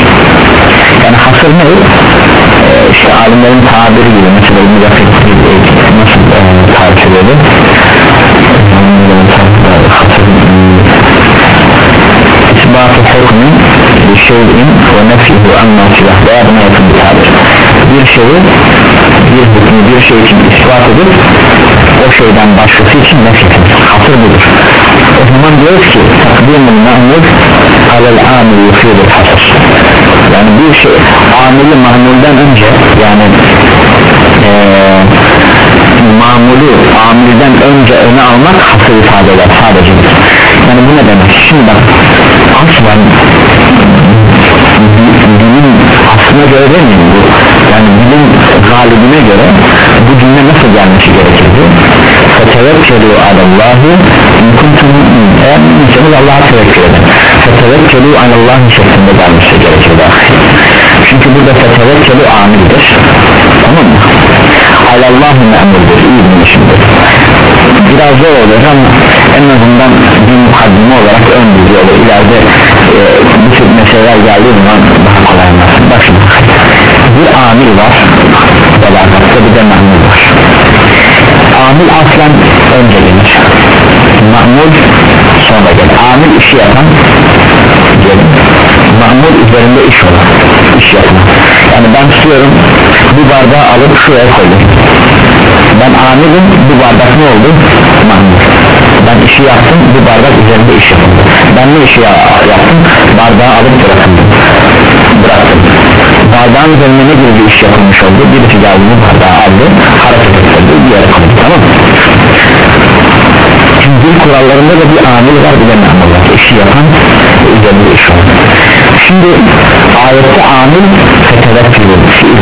Speaker 1: Yani hasır ne? Ee, işte alimlerin tabiri gibi mesela gibi nasıl e, tarif ediyordu isbatı hukmin bir şeyin ve nefihu amma silah veya buna yakın bir tabir bir şeyi bir hükmü bir şey için ispat edip o şeyden başkası için nefetin hasır budur. O zaman diyoruz ki takdimul ma'mur alel amil yufidul hasır yani bir şey amili mahmulden önce yani ee, mamulü amilden önce öne almak hasır ifade eder sadece. Yani bu ne demek? Şimdi bak aslen dinin aslına göre demeyeyim bu. Yani dilin galibine göre bu cümle nasıl gelmesi gerekirdi fetevekkelu alallahi in kuntum eğer müminseniz Allah'a tevekkül edin. Fetevekkelu alallahi şeklinde gelmesi gerekirdi çünkü burada fetevekkelu amildir tamam mı alallahi memurdur iyi bilmişimdir biraz zor olur ama en azından bir mukaddime olarak ön bilgi olur. İleride e, bu tür meseleler geldiği zaman daha kolay anlarsın. Bak şimdi bir amil var. Belagatta bir de mamul var. Amil aslen önce gelir. Mamul sonra gelir. Amil işi yapan gelir. Mamul üzerinde iş olan iş yapan. Yani ben tutuyorum bu bardağı alıp şuraya koydum. Ben amilim bu bardak ne oldu? Mamul ben işi yaptım bu bardak üzerinde iş yapıldı ben ne işi yaptım? Bardağı alıp bıraktım. Bıraktım. Bardağın üzerine ne gibi bir iş yapılmış oldu? Birisi geldi bu bardağı aldı hareket ettirdi bir yere koydu tamam Şimdi dil kurallarında da bir amil var bir de memur var. İşi yapan üzerinde iş olan şimdi ayette amil fetevekkülü fiildir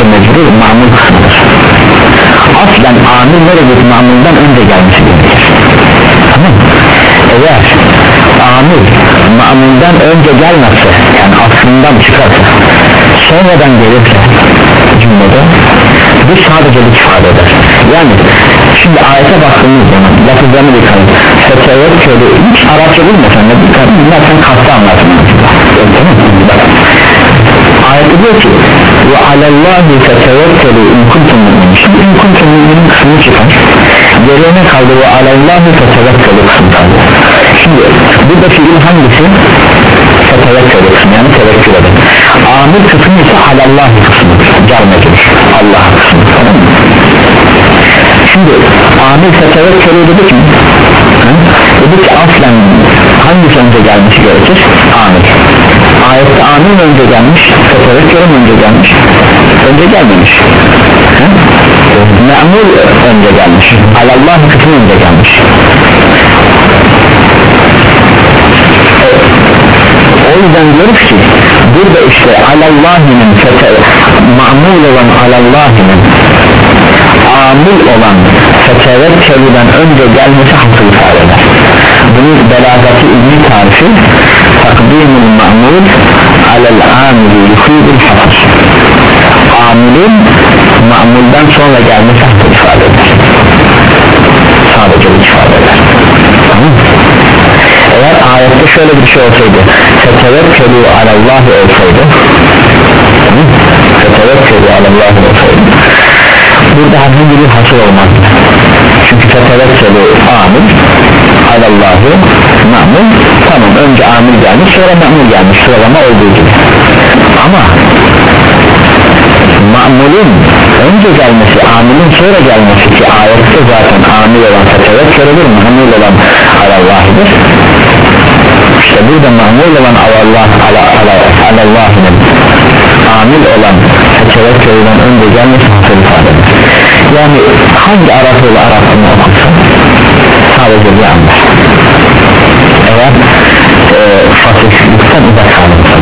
Speaker 1: car mecbur mamul kısmıdır. Aslen amil neredeki mamuldan önce gelmesi gerekir tamam. Eğer amil mamuldan önce gelmezse yani aslından çıkarsa sonradan gelirse cümlede bu sadece ifade eder yani şimdi ayete baktığımız zaman lafızlarını bir kalın fetevekkülü hiç Arapça bilmesen de bir kalın dinlersen kastı anlarsın. Tamam. Mı? ayette diyor ki ve alallahi fetevekkülü in kuntum müminin şimdi in kuntum müminin kısmı çıkar geriye ne kaldı? Ve alallahi fetevekkülü kısmı kaldı. Şimdi burada fiil hangisi? Fetevekkülü kısmı yani tevekkül edin. Amil kısmı ise alallahi kısmı. Mecbur Allah kısmı. Tamam mı? Şimdi amil fetevekkülü dedik mi? Dedik ki aslen hangisi önce gelmesi gerekir? Amil ayette amil önce gelmiş fetevekkülün önce gelmiş önce gelmemiş. Memur önce gelmiş alallah kısmı önce gelmiş. O yüzden diyoruz ki burada işte alallahinin mamul olan alallahinin amil olan fetevekkeliden önce gelmesi hasıl ifade eder. Bunun belagati ilmi tarifi takdimul ma'mul alel amili yufidul hasır amilin ma'muldan sonra gelmesi hasıl ifade eder sadece bir ifade eder tamam eğer ayette şöyle bir şey olsaydı fetevekkelu alallahi olsaydı fetevekkelu alallahi olsaydı burada herhangi bir hasıl olmaz çünkü fetevekkelu amil alallahu ma'mul tamam önce amil gelmiş sonra ma'mul gelmiş sıralama olduğu gibi. Ama ma'mulun önce gelmesi amilin sonra gelmesi ki ayette zaten amil olan tevekkül olur mamul olan alallahidir işte burada mamul olan alallah ala, ala, alallahinin amil olan tevekkülden önce gelmesi hasıl ifadedir. Yani hangi Arap yolu Arap'ını okursan sadece bir anda eğer e, fakirlikten uzak kalırsa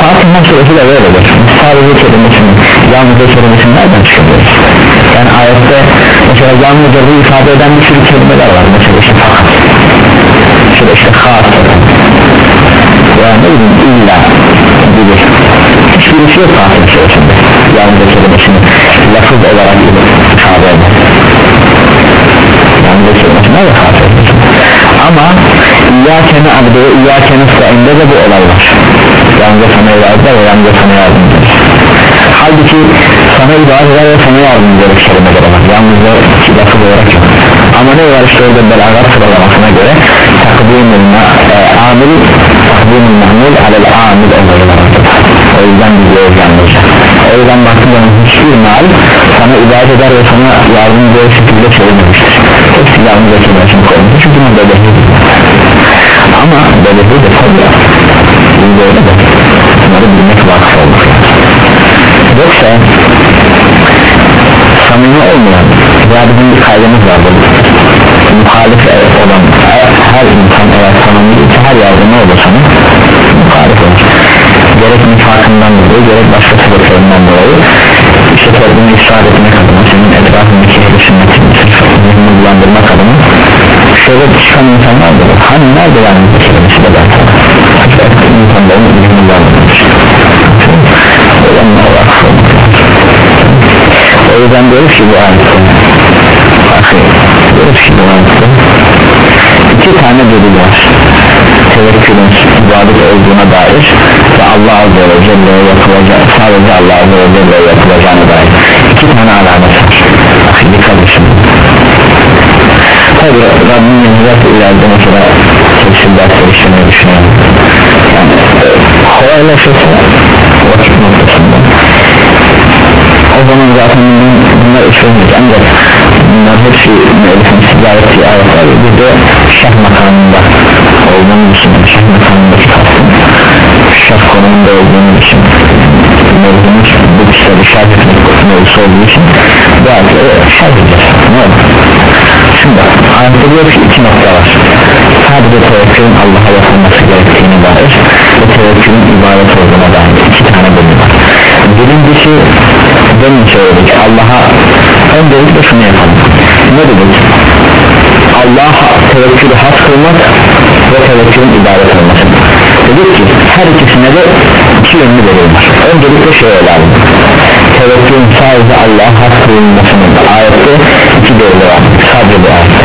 Speaker 1: Fatih'in suresi de böyledir sadece kelimesini yalnızca kelimesini nereden çıkarıyoruz yani ayette mesela yalnızca bu ifade eden bir sürü kelimeler var. Mesela işte fakat şöyle işte khas yani ne bileyim illa gibi. Hiçbirisi yok Fatih'in suresinde yalnızca kelimesini lafız olarak ifade eder yalnızca kelimesine de khas ama İyyâkene abde ve İyyâkene sta'inde de bu olay var. Yalnızca sana ibadet ve yalnızca sana yardım eder. Halbuki sana ibadet eder ve sana yardım eder kelimeler var yalnızca lafız olarak yok. Ama ne var işte orada belagat sıralamasına göre takdimul e, amil takdimul mahmul alel amil olayı var o yüzden biliyoruz yalnızca o yüzden baktığım zaman hiçbir mal sana ibadet eder ve sana yardım eder şekilde çevirmemiştir yalnızca kelimesini koymuştur çünkü bu bedehi ama bedehi de tabi iyi böyle de bunları bilmek vakıf olduk yoksa samimi olmayan veya bizim bir kaydımız vardır muhalif olan her insan eğer samimiyse her yerde ne olur sana muhalif olur gerek nifakından dolayı gerek başka sebeplerinden dolayı toplumu ısrar etmek adına senin etrafındaki ehli sünnetin zihnini bulandırmak adına şöyle çıkan insanlar da var. Hani nerede yani bu kelimesi de ben insanların zihnini bulandırmış o yüzden diyoruz ki bu ayette diyoruz ki bu ayette iki tane delil var tevekkülün ibadet olduğuna dair ve Allah Azze ve Celle yapılacak sadece Allah Azze ve Celle yapılacağına dair iki tane alamet var. Dikkat etsin tabi Rabbim yazılar ileride mesela tefsir dersleri işlemeyi düşünüyorum. Yani kolaylaşırsa vakit noktasında. O zaman zaten bunlar işlenmiş ancak bunlar hepsi müellifin sizler ettiği ayetler bir de şah makamında olduğunu düşünün şah makamındaki kastım şah konumunda olduğunu düşünün mevzumuz bu kişileri şah etmek mevzusu olduğu için. Ayetleri şah edeceğiz ne olur şimdi ayette diyor ki iki nokta var. Sadece tevekkülün Allah'a yapılması gerektiğini dair ve tevekkülün ibadet olduğuna dair iki tane bölüm var. Birincisi demin söyledik Allah'a öncelikle şunu yapalım. Ne dedik Allah'a tevekkülü has kılmak ve tevekkülün ibadet olması dedik ki her ikisine de iki yönlü var öncelikle şey alalım tevekkülün sadece Allah'a has kılınmasının ayette iki delil var. Sadece bu ayette.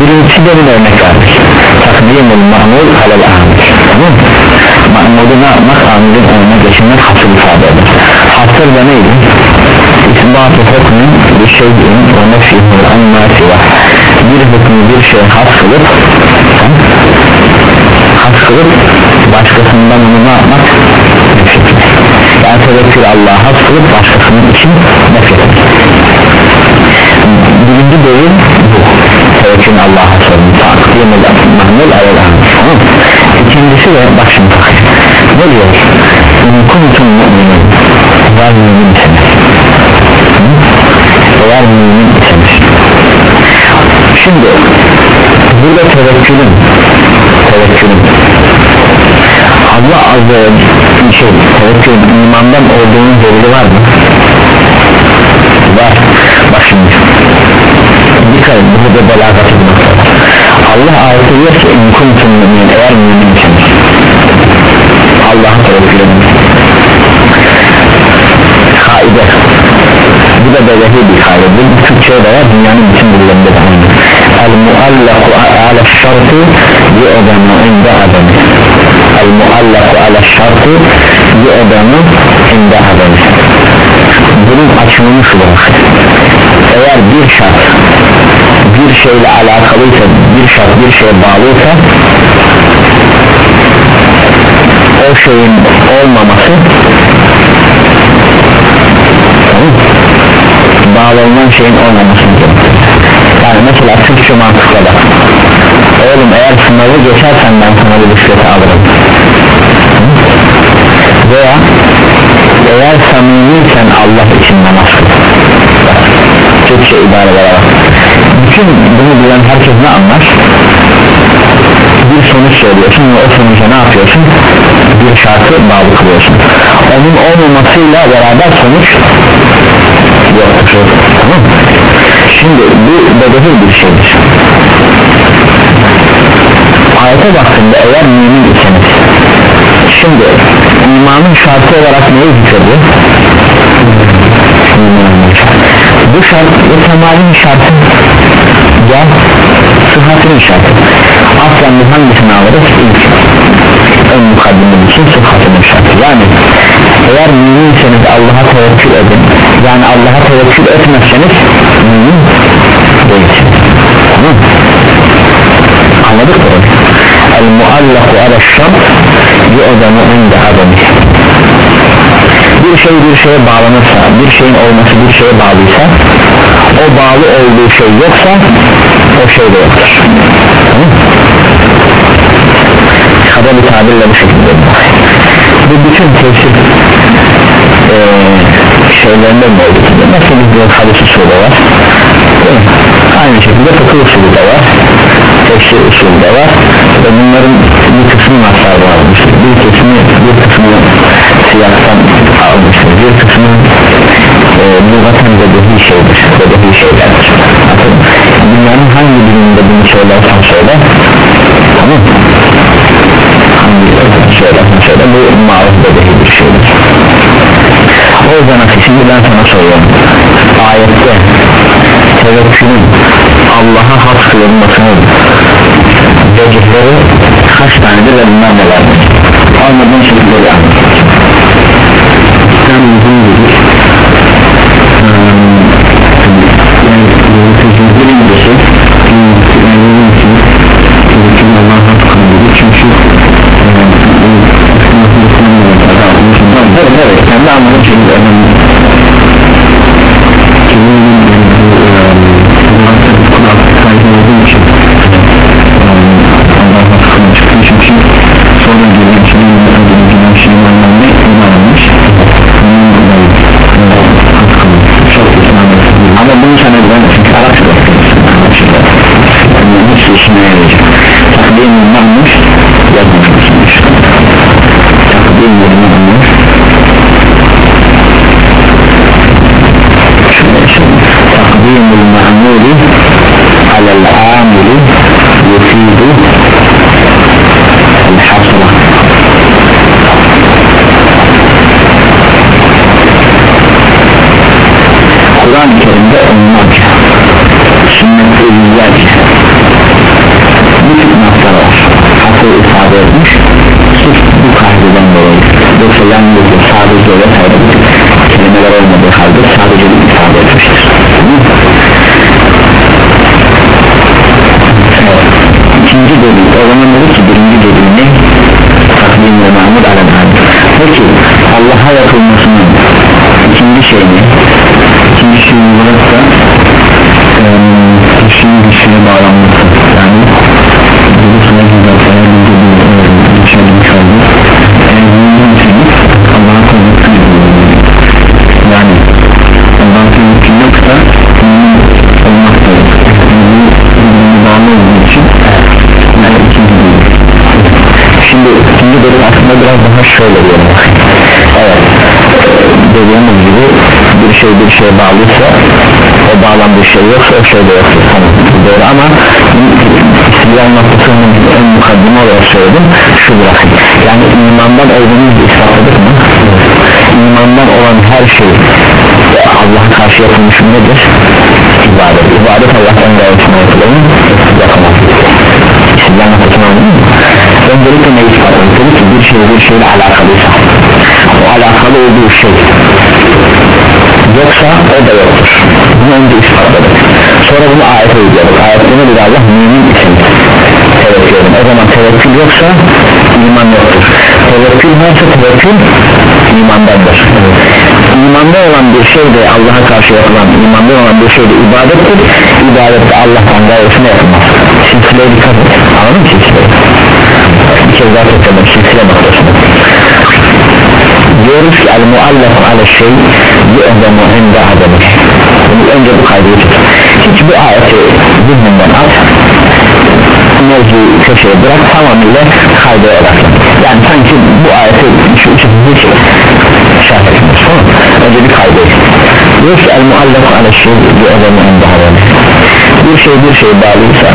Speaker 1: Birincisi demin örnek verdik takdimul ma'mul alel amir tamam mı? ma'mudu ne yapmak amirin önüne geçirmek hasıl ifade eder. Hasıl da neydi? isbatı hükmün bir şeyin ve nefihul annati var bir hükmü bir şey has kılıp has kılıp başkasından onu ne yapmak? yani tevekkül Allah'a has kılıp başkasının için nefretmek. Birinci delil bu. Tevekkül Allah'a sorun takdimul mahmul alel tamam. İkincisi de bak şimdi bak. Ne diyor? Kuntum mu'minin. Eğer müminsiniz eğer mümin iseniz şimdi burada tevekkülün tevekkülün Allah azze ve şey tevekkülün imandan olduğunun delili var mı? var. Bak şimdi. Dikkat edin burada belagatı bir nokta. Allah ayeti diyor ki in kuntum mümin eğer müminsiniz Allah'a tevekkül edin kaide bu da belehi bir kaide bu Türkçe'ye de dünyanın bütün dillerinde de aynı el muallaku ala şartı bi adamı inde adamı el muallaku ala şartı bi adamı inde adamı bunun açılımı şudur eğer bir şart bir şeyle alakalıysa bir şart bir şeye bağlıysa o şeyin olmaması tamam. bağlı olan şeyin olmaması gerekir yani mesela çünkü şu mantıkla da oğlum eğer sınavı geçersen ben sana bir rüşvet alırım. Veya eğer samimiysen Allah için namaz kıl. Türkçe ibarelere bak bütün bunu bilen herkes ne anlar? Bir sonuç söylüyorsun ve o sonuca ne yapıyorsun? Bir şartı bağlı kılıyorsun. Onun olmamasıyla beraber sonuç yoktur tamam? Şimdi bu bedeli bir şeydir. Ayete baktığında eğer mümin iseniz şimdi imanın şartı olarak neyi zikrediyor bu şart bu temalin şartı ya sıhhatinin şartı. Aslen biz hangisini alırız ilk ön mukaddimin için sıhhatinin şartı. Yani eğer müminseniz Allah'a tevekkül edin. Yani Allah'a tevekkül etmezseniz mümin değilsiniz. Anladık mı? el muallaku ala şart yu'zamu inde ademi bir şey bir şeye bağlanırsa bir şeyin olması bir şeye bağlıysa o bağlı olduğu şey yoksa o şey de yoktur. Tamam kaba bir tabirle bu şekilde. Bu bütün tefsir ee, şeylerinde mevcut nasıl bir hadis usulü var. Aynı şekilde fıkıh usulü de var tefsir usulü de var. Ve bunların bir kısmı naslar varmış bir kısmı bir kısmı siyastan almıştır bir kısmı e, lügaten vedehi şeydir vedehi şeylerdir. Dünyanın hangi biliminde bunu söylersen söyle tamam hangi söylersen söyle bu maruf vedehi bir şeydir o yüzden şimdi ben sana soruyorum. Ayette tevekkülün Allah'a has kılınmasının vecihleri kaç tanedir ve bunlar nelerdir anladığın şekilde bir anlatacağım İslam uzun bir yani birincisi kendi anlamı amel mahmuli alel amili yufidu el hasra Kur'an-ı Kerim'de olmak sünnet-i ilgiler bütün noktalar var. Hakkı ifade etmiş. Sırf bu kaydeden dolayı. Yoksa yalnızca sadece öyle şöyle diyorum evet. Dediğimiz gibi bir şey bir şeye bağlıysa o bağlandığı şey yoksa o şey de yoktur tamam. Doğru ama İslam noktasının en mukaddime olarak söyledim. Şu bırakın yani imandan olduğumuzu ispatladık mı imandan olan her şey Allah'a karşı yapılmış nedir? İbadet. İbadet Allah'tan gayetine yapılanın yapamaz İslam mı öncelikle ne ispatladık dedi ki bir şey bir şeyle alakalıysa o alakalı olduğu şey. Yoksa o da yoktur. Bunu önce ispatladık. Sonra bunu ayete uyguladık. Ayette ne dedi Allah? Mümin için tevekkül edin. O zaman tevekkül yoksa iman yoktur. Tevekkül varsa tevekkül imandandır. İmanda olan bir şey de Allah'a karşı yapılan imanda olan bir şey de ibadettir. İbadette Allah'tan gayesine yapılmaz silsileye dikkat et. Anladın mı? Silsileyi kez daha tekrarladım silsile noktasını diyoruz ki el muallak ala şey yu'zemu inde ademi bunu önce bu kaydı tut hiç bu ayeti zihninden at mevzu köşeye bırak tamamıyla kayda odaklan yani sanki bu ayeti şu şey şerh etmiyoruz tamam önce bir kaydı diyoruz ki el muallak ala şey yu'zemu inde ademi bir şey bir şeye bağlıysa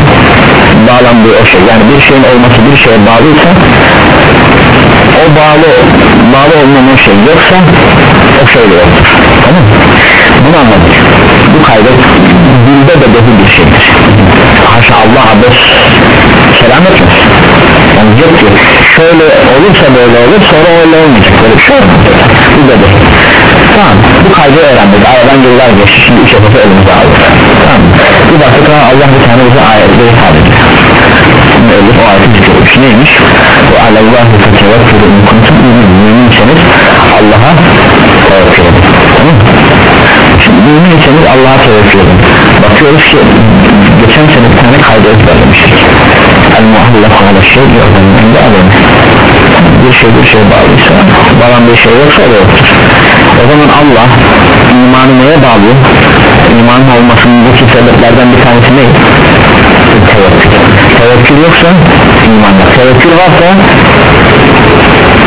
Speaker 1: bağlandığı o şey. Yani bir şeyin olması bir şeye bağlıysa o bağlı bağlı olmayan şey yoksa o şey de yoktur tamam bunu anladık. Bu kayda dilde de behi bir şeydir. Haşa Allah abes selam etmez. Yani diyor ki şöyle olursa böyle olur sonra öyle olmayacak. Böyle bir şey olmayacak bu da behi tamam. Bu kaydı öğrendik. Aradan yıllar geçti. Şimdi üç yapısı elimize aldık. Tamam bir baktık ha Allah bir tane bize ifade ediyor Elif o ayeti zikrediyormuş neymiş? Ve alallahi fetevekkülü in kuntum müminseniz Allah'a tevekkül edin. Tamam? Şimdi müminseniz Allah'a tevekkül edin. Bakıyoruz ki geçen sene bir tane kaydı ezberlemiştik. El muallak ala şey özelliğinde alın bir şey bir şey bağlıysa bağlan bir şey yoksa da yoktur o zaman Allah imanı neye bağlıyor imanın olmasındaki sebeplerden bir tanesi ne? Tevekkül. Tevekkül yoksa iman yok. Tevekkül varsa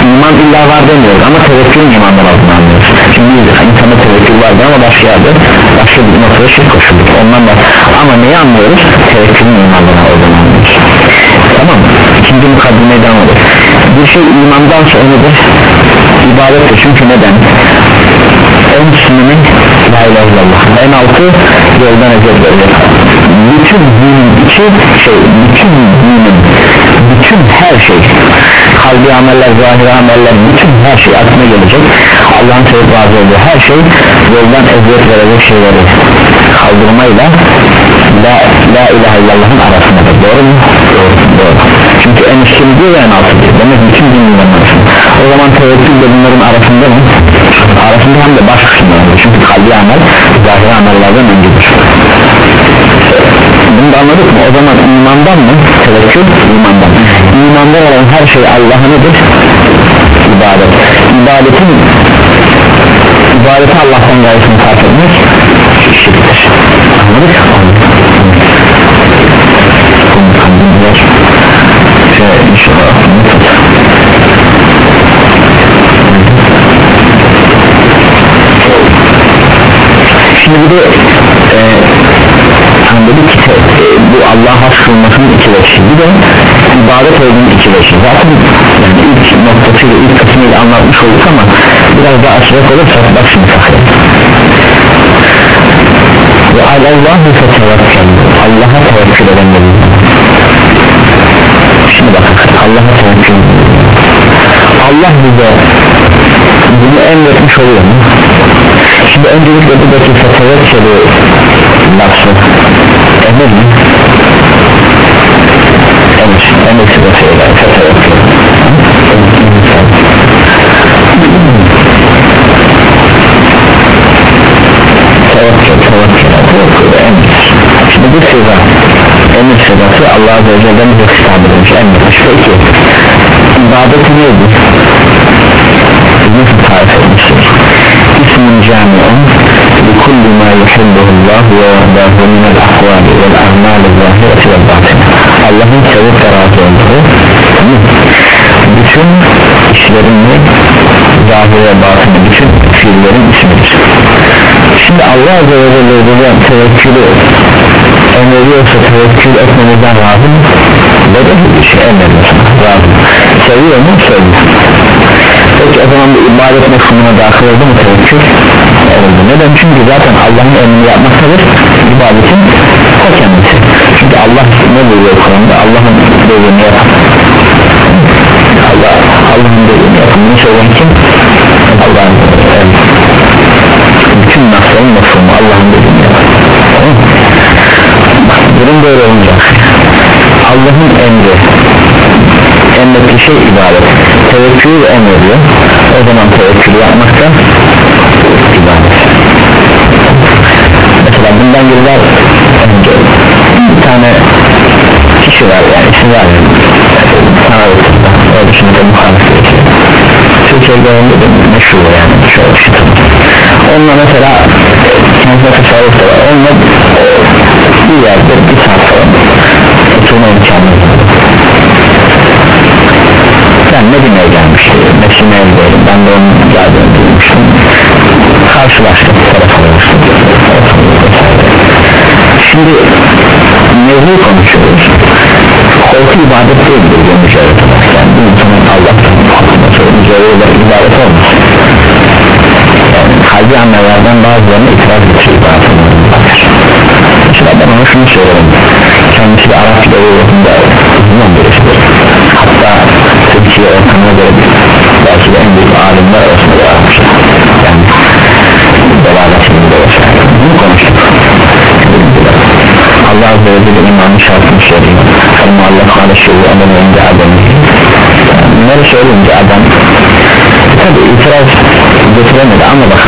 Speaker 1: iman illa var demiyoruz ama tevekkülün imandan olduğunu anlıyoruz. Şimdi insanda tevekkül vardı ama başka yerde başka bir noktada şirk koşulduk ondan da ama neyi anlıyoruz? Tevekkülün imandan olduğunu anlıyoruz. Tamam mı? ikinci mukaddimeye devam edelim. Bir şey imandan sonradır ibadettir çünkü neden en sınırın la ilahe illallah en altı yoldan ezelleri bütün dinin içi şey bütün dinin bütün her şey kalbi ameller zahiri ameller bütün her şey aklına gelecek Allah'ın sevip razı olduğu her şey yoldan eziyet verecek şeyleri kaldırmayla la, la ilahe illallah'ın arasındadır doğru mu? doğru, doğru. çünkü en üstün diyor ya en altı diyor demek bütün dinlerin arasında o zaman tevekkül de bunların arasında mı? Arasında hem de baş kısımlarında çünkü kalbi amel zahiri amellerden öncedir. Bunu da anladık mı? O zaman imandan mı? Tevekkül imandan. İmandan olan her şey Allah'a nedir? İbadet. İbadetin İbadeti Allah'tan gayesini fark etmek şirktir. Anladık şey inşallah Şimdi bir de e, hani dedik ki e, bu Allah'a has kılmasının iki veçi bir de ibadet olduğunun iki veçi zaten yani ilk noktasıyla ilk kısmıyla anlatmış olduk ama biraz daha açacak olursak bak şimdi saklayın ve Allah'u fetevekkül Allah'a tevekkül edenlerin şimdi bakın Allah'a tevekkül. Allah bize bunu emretmiş oluyor mu? Şimdi öncelikle buradaki fetevekkülü lafı emir mi? Emir, emir tevekkül, tevekkül, emir Şimdi bu sıra emir sırası Allah Azze ve Celle'den bize hitap edilmiş emretmiş peki ibadeti neydi? nasıl tarif camiun likulli ma yuhibbullahu ve yardahu minel akvali vel a'mal zahireti vel batin Allah'ın çabuk ve razı olduğu bütün işlerini zahir ve batını bütün fiillerin ismidir şimdi Allah Azze ve Celle bize tevekkülü emrediyorsa tevekkül etmemizden lazım ve de şey hiç emrediyorsa lazım seviyor mu? seviyor peki o zaman bu ibadet mefhumuna dahil oldu mu tevekkül? oldu. Neden? çünkü zaten Allah'ın emrini yapmaktadır ibadetin o kendisi. Çünkü Allah ne buyuruyor Kur'an'da? Allah'ın dediğini yapan. Allah Allah'ın dediğini yapan bunu söyleyen kim? Allah'ın. Evet. bütün nasların mefhumu Allah'ın dediğini yapan. Durum böyle olacak. Allah'ın emri emrettiği şey ibadet. Tevekkül emrediyor. O zaman tevekkül yapmak da ibadet. Mesela bundan yıllar önce bir tane kişi var yani isim var. Sana o dışında muhalif Türkiye'de de meşhur yani çok şıkır onunla mesela kendine tasarruf da var. Onunla bir yerde bir saat falan oturma ben Medine'ye gelmiştim Medine'ye geldim ben de onun geldiğini duymuştum karşılaştık telefon olmuştum şimdi mevzu konuşuyoruz. Korku ibadet değildir. Diyor mücadele yani bir insanın Allah'tan korkması mücadele ibadet olmaz. Yani kalbi annelerden bazılarına itiraz ediyor ibadet ben ona şunu söylerim. Kendisi de Arap filologunda uzman birisidir hatta Türkiye ortamına göre belki de en büyük alimler arasında da Arapça yani belagat ilminde vesaire bunu konuştuk. Allah Azze ve Celle imanı şartını söylüyor. Ama Allah kâle şeyi adam önce adam. Bunları söyleyince adam Tabi itiraz getiremedi ama bak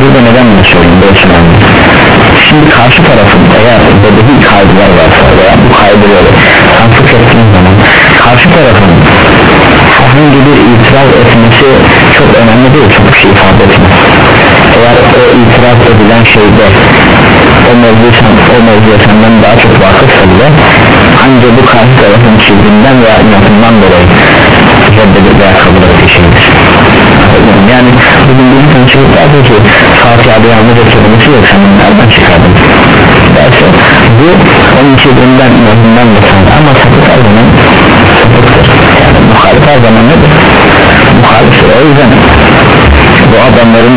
Speaker 1: Burada neden bunu söyleyeyim? Böyle önemli Şimdi karşı tarafın eğer bedevi kaydılar varsa veya bu kaydıları Tanfık ettiğin zaman Karşı tarafın herhangi bir itiraz etmesi çok önemli değil çok bir şey ifade etmez. Eğer o itiraz edilen şeyde o mevzu sen, o mevzuya senden daha çok vakıfsa bile ancak bu karşı tarafın çizginden veya inatından dolayı reddedip veya kabul ettiği şeydir. Yani bugün bir insan çıkıp derse ki Fatih abi yalnızca kelimesi yok senin nereden çıkardın derse bu onun çizginden inatından dolayı. Ama sapık her yani muhalif her zaman nedir? Muhaliftir o yüzden bu adamların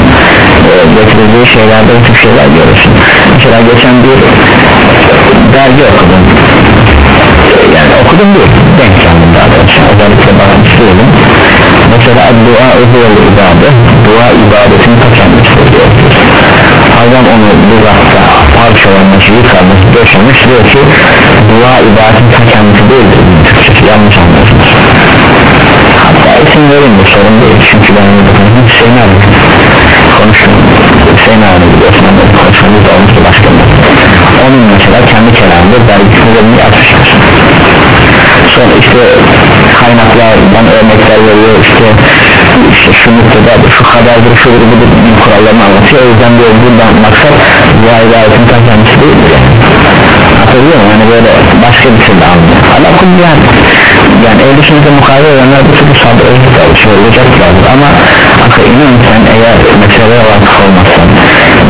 Speaker 1: e, getirdiği şeylerde bu tür şeyler görürsün. Mesela geçen bir dergi okudum. Yani okudum değil denk geldim daha doğrusu. Özellikle bakmış değilim mesela dua özel ibadet dua ibadetin kendisidir diyor. Adam onu bu vakta parçalamış yıkamış döşemiş. Diyor ki dua ibadetin ta kendisi değildir. Türkçesi yanlış anlıyorsunuz hatta isim verin bu sorun değil. Çünkü ben bunu Hüseyin abi konuştum Hüseyin abi biliyorsun? Ama konuşmamız da olmuştu başka onun mesela kendi kelamında dergisini yazmışlar sonra işte kaynaklardan örnekler veriyor işte işte şu noktada şu kadardır şu budur din kurallarını anlatıyor. O yüzden diyor buradan maksat dua ibadetin ta kendisi değildir hatırlıyor musun? Yani böyle başka bir şey de anlıyor. Ala kulli yani ehl-i sünnete mukavve olanlar bu türlü sabır şey olacaklardır ama akıl inan sen eğer meseleye vakıf olmazsan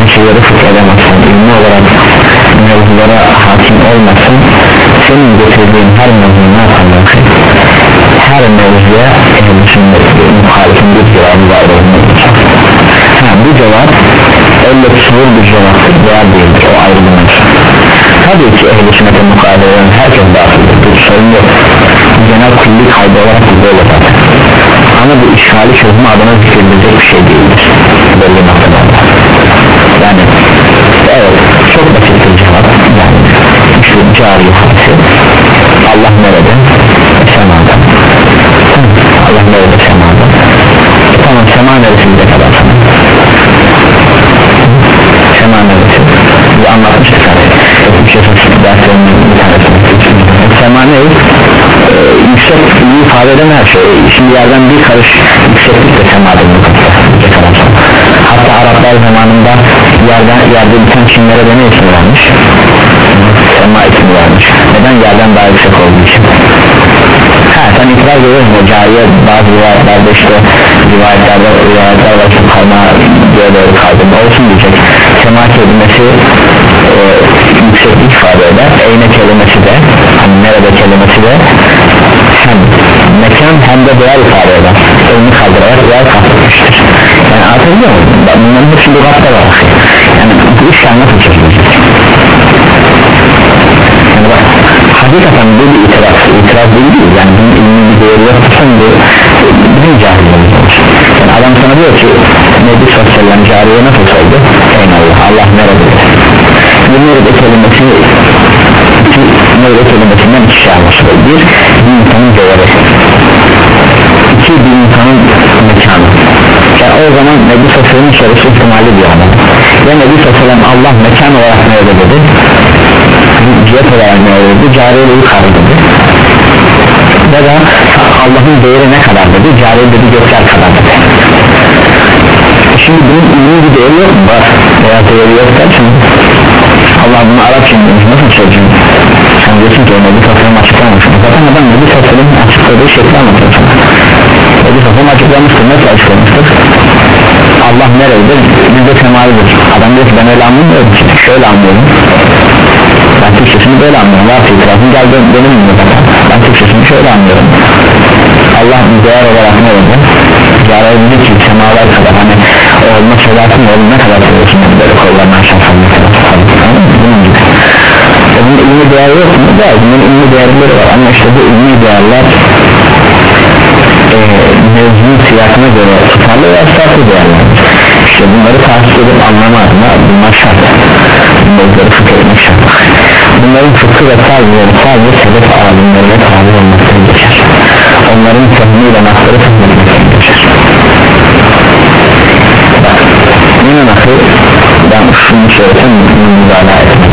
Speaker 1: meseleleri fıkh edemezsen ilmi olarak mevzulara hakim olmasın senin getirdiğin her mevzu ne yaparlar her mevzuya ehl-i sünnet muhalifin bir cevabı var ha, bu cevap elle tutulur bir cevaptır veya değildir o ayrı bir mevzu tabii ki ehl-i sünnete mukavve olan herkes dahildir bir sorun yok. Genel kulli kaydı olarak bu böyle zaten. Ama bu işgali çözme adına zikredilecek bir şey değildir. Belli noktalarda. Yani evet çok basit bir cevap. Yani şu cari hadisi Allah nerede? Allah nerede semada tamam sema neresi bize kadar sana sema neresi bu anlatmıştık hani bir şey derslerinin bir tanesi sema ne? Ee, yüksekliği ifade eden her şey. Şimdi yerden bir karış yükseklik de semadır hatta Araplar zamanında yerden yerde biten çimlere de ne ismi vermiş? Sema ismi vermiş. Neden? Yerden daha yüksek olduğu için ha sen itiraz ediyorsun o cariye bazı rivayetlerde işte rivayetlerde rivayetler var ki parmağı böyle doğru kaldırma olsun diyecek. Sema kelimesi e, yükseklik ifade eder. Eyne kelimesi de hani nerede kelimesi de hem mekan hem de değer ifade eder. Elini kaldırarak değer kaldırmıştır yani anlatabiliyor muyum? bunların hepsi lügatta var. Yani bu iş çözülecek yani bak hakikaten bu bir itiraz itiraz değil değil. Yani bunun ilmi bir değeri yoksa bu bizim cahilliğimiz yani adam sana diyor ki Nebi Sosyal'den cariye nasıl oldu eyvallah Allah nerede? Bu nerede kelimesi nerede kelimesinden iki şey anlaşılır. Bir bir insanın değeri iki bir insanın mekanı. Yani o zaman Nebi Sosyal'ın sorusu ihtimali bir adam. Ya Nebi Sosyal'ın Allah mekan olarak nerede dedi cihet olarak ne olurdu? Cariyle yukarı dedi ya da Allah'ın değeri ne kadar dedi? Cariye dedi gökler kadar dedi. Değeri yok mu? var. Veya değeri yok dersen Allah bunu Arapça demiş nasıl söyleyeceğim sen diyorsun ki Nebi Tasarım açıklamamışsın zaten adam Nebi Tasarım'ın açıkladığı şekli anlatıyor sana. Nebi Tasarım açıklamıştır nasıl açıklamıştır? Allah nerededir biz de adam diyor ki ben öyle anlamıyorum. Şöyle anlıyorum ben Türkçesini böyle anlıyorum. Varsa itirafın gel ben, benim ben Türkçesini şöyle anlıyorum. Allah değer olarak ne oldu? Zara dedi ki semalar kadar hani olma selatın oğlum ne kadar seviyorsun böyle kollarını aşağısan mesela bunun gibi. Bunun ilmi değeri yok mu? Bunun ilmi değerleri var. Ama işte bu ilmi değerler e, mevzunun siyasına göre tutarlı ve esaslı değerler. İşte bunları takip edip anlama adına bunlar şart. Bunları fıkh etmek şart bunların fıkhı ve tarzları sadece sebep alimlerine tabi olmaktan geçer onların fehmiyle nasları fehmetmekten geçer yine nasıl ben şunu söylesem müdahale etmem.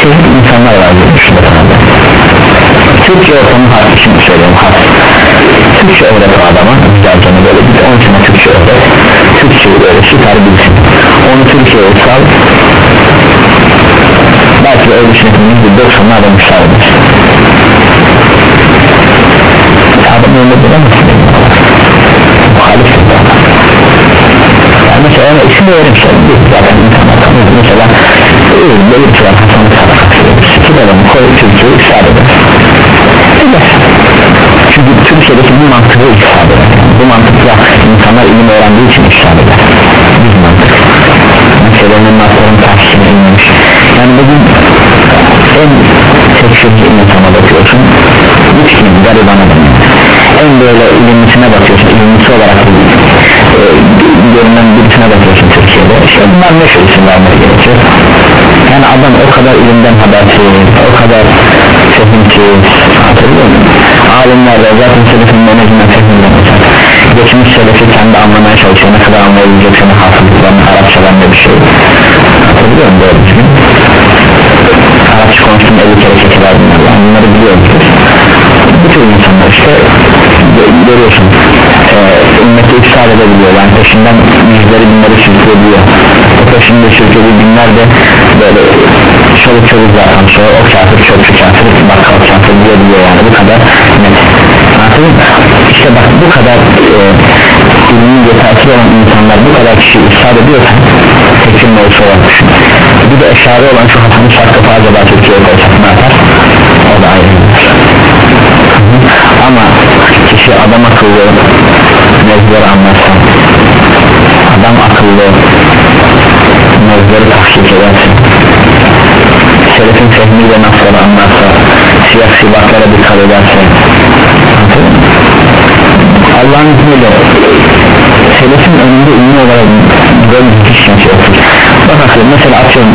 Speaker 1: Çeşitli insanlar var diye düşünüyorum Türkçe ortamı harf için söylüyorum harf. Türkçe öğret o adama güzelce böyle bir 10 sene Türkçe öğret. Türkçeyi böyle süper bilsin onu Türkçe'ye sal belki öyle düşünürsünüz bir 90'lı adam müsaade adam öyle bulamazsın muhalif mesela ona isim öğrenmiş zaten insanlar tanıyor mesela böyle bir şey Hasan'ı tarafı sikir adamı koy Türkçe'yi ifade eder. Çünkü Türkiye'deki bu mantığı ifade eder. Bu mantıkla insanlar ilim öğrendiği için ifade eder. Bir mantık meselenin mantıkların tahsine inmiş. Yani bugün en tekfirci insana bakıyorsun. Üç gün gariban adam en böyle ilimlisine bakıyorsun. İlimlisi olarak e, görünen birisine bakıyorsun Türkiye'de. İşte bunlar ne isim vermesi gerekiyor? Yani adam o kadar ilimden habersiz o kadar fehimsiz. Hatırlıyor musun? alimler zaten selefin menajmen geçmiş kendi anlamaya çalışıyor ne kadar anlayabilecek seni hafızlıklarını Arapçadan da bir şey. Hatırlıyor musun doğru düzgün Arapça konuştum 50 kere çekiler bunlar. Yani bunları biliyorum. Bu tür insanlar işte görüyorsun. E, ümmeti ifsad edebiliyor. Yani peşinden yüzleri binleri sürüklüyor o peşinde sürüklediği binlerce böyle çoluk çoluk zaten. Sonra o kafir çocuk kafir bakkal kafir diyebiliyor yani. Bu kadar net. Anladın mı? işte bak bu kadar e, ilmin yetersiz olan insanlar bu kadar kişi ifsad ediyorsa tekfir mevzusu olarak düşün bir de eşari olan şu Hasan-ı Şarkıfı acaba Türkiye'ye koysak ne yapar? o da ayrı ama kişi adam akıllı mevzuları anlarsa adam akıllı mevzuları tahkik edersin selefin fehmiyle nasları anlarsa siyah sibatlara dikkat ederse Allah'ın izniyle. Selefin önünde ünlü olarak böyle kişi kimse yoktur bak akıllı mesela atıyorum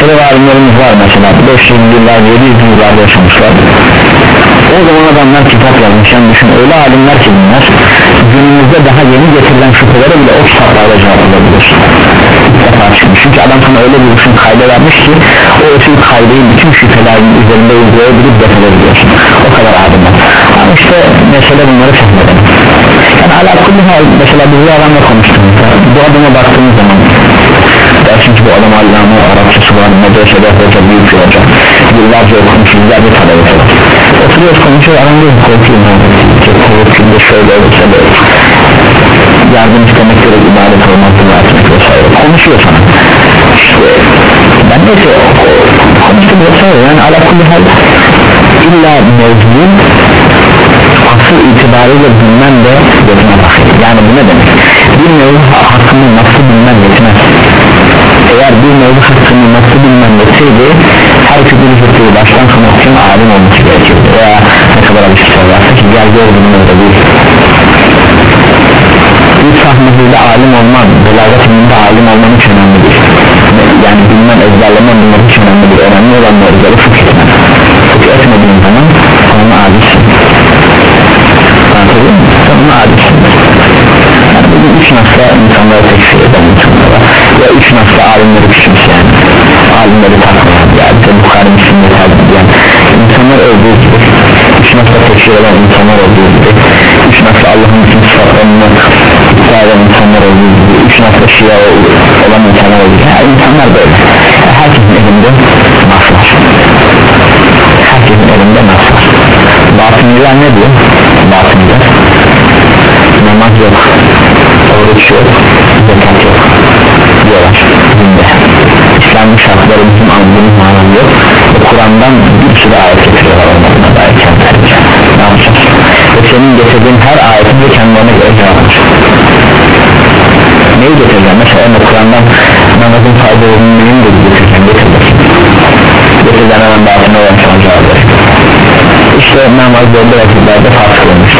Speaker 1: selef alimlerimiz var mesela. 500 yıllar 700 yıllarda yaşamışlar. O zaman adamlar kitap yazmış. Yani düşün öyle alimler ki bunlar günümüzde daha yeni getirilen şüphelere bile o kitaplarla cevap alabilir. Çıkmış. Çünkü adam sana öyle bir usul kayda vermiş ki o usul kaydeyi bütün şüphelerin üzerinde uygulayabilip defedebiliyorsun o kadar ama işte mesele bunları fehmedelim yani ala kulli hal mesela biz bu adamla konuştuk bu adama baktığımız zaman dersin ki bu adam Allah'ın Arapçası var medresede hoca büyük bir hoca. Yıllarca okumuş yıllarca talebesi var oturuyoruz konuşuyoruz adam diyor korkuyorum korkuyorum. Şöyle olursa böyle yardım istemek gerek ibadet olmak etmek vesaire. Konuşuyor sana. İşte ben neyse konuştum vesaire yani ala kulli hal illa mevzun asıl itibariyle bilmem de bakıyor yani bu ne demek? Bir mevzu hakkında nasıl bilmem yetmez eğer bir mevzu hakkında nasıl bilmem yetseydi her türlü fıkıhı baştan sona için alim olması gerekiyordu. Veya ne kadar alışırsa varsa ki gel gör bunun öyle değil. Bir sahneyle alim olman belagat ilminde alim olman hiç önemli yani bilmem ezberlemen bunlar hiç önemli değil. Önemli olan mevzuları fıkh etmen. Fıkh etmediğin zaman onun acisin insanın adisidir yani üç nasla insanları tekfir eden insanlara ya üç nasla alimleri küçümseyen alimleri takmayan ya bize Bukhari Müslüm'de takip eden insanlar olduğu gibi üç nasla tekfir eden insanlar olduğu gibi üç nasla Allah'ın bütün sıfatlarını iddia eden insanlar olduğu gibi üç nasla şia olan insanlar olduğu gibi her insanlar böyle. Herkesin elinde nas var. Herkesin elinde nas var. Ne diyor? batıniler namaz yok. Oruç yok zekat yok. Diyorlar. Dinde. İslam'ın şartları bizim anladığımız manam yok. Kur'an'dan bir sürü ayet getiriyorlar olmadığına dair kendilerine ne yapacağız ve senin getirdiğin her ayetin de kendilerine göre cevap neyi getireceğim mesela örnek Kur'an'dan namazın fayda olduğunu de getireceğim getireceğim getireceğim hemen batına olan an cevap işte namaz belli vakitlerde farz kılınmıştır e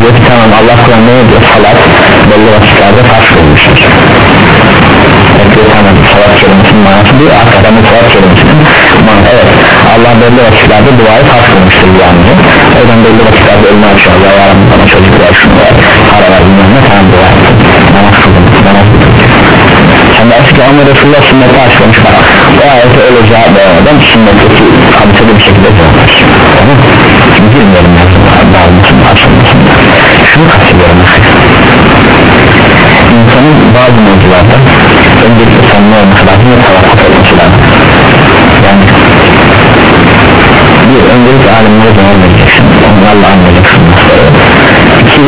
Speaker 1: diyor ki tamam Allah Kur'an'da ne diyor? Salat belli vakitlerde farz kılınmıştır Peki tamam salat kelimesinin manası bu. Hakikaten bu salat kelimesinin manası evet. Allah belli vakitlerde duayı farz kılmıştır yani. O yüzden belli vakitlerde ölme açıyor Allah yarın bana çocuk ver şunu ver para ver bilmem ne tamam dua namaz kıldım namaz sen ki ama Resulullah sünneti açmamış. Bak o ayete öyle cevap vermeden sünnetteki hadisede bir şekilde cevap ver tamam mı? bilmiyorum ya dağılmasın açılmasın şunu kastediyorum insanın bazı mevzularda öncelikle samimi olması lazım ve etmesi lazım yani bir öncelikle alimlere dönmeyeceksin onlarla anlayacaksın iki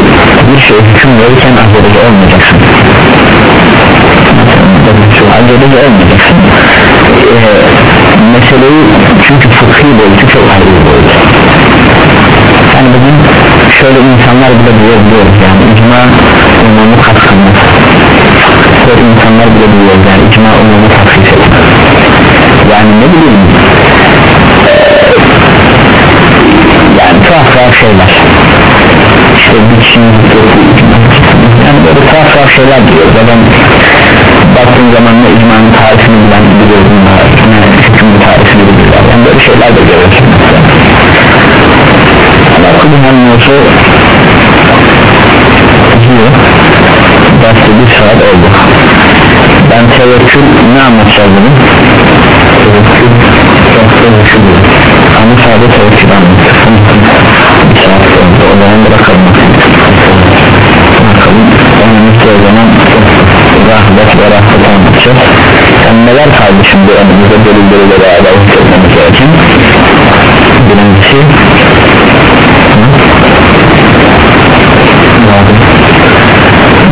Speaker 1: bir şey hüküm verirken aceleci olmayacaksın aceleci olmayacaksın ee, meseleyi çünkü fıkhi boyutu çok ayrı bir boyut yani bugün şöyle insanlar bile duyabiliyoruz yani. İcma umumu kapsamaz böyle insanlar bile duyuyoruz yani. İcma umumu taksis yani ne bileyim. Ee, yani tuhaf tuhaf şeyler. İşte bir kişinin yani böyle tuhaf tuhaf şeyler diyoruz. Adam baktığın zaman ne icmanın tarifini bilen biliyor bunlar ne hükümlü tarifini biliyorlar yani böyle şeyler de görüyorsun kulümen olsa diyor derste bir saat oldu. Ben tevekkül ne anlatacağız dedim tevekkül tevekkül ama sadece tevekkül anlatırsın bir saat oldu. O zaman bırakalım. Bakalım. Önümüzde o zaman rahmet ve rahmet anlatacağız. Yani neler kaldı şimdi? Önümüzde delilleri de beraber hissetmemiz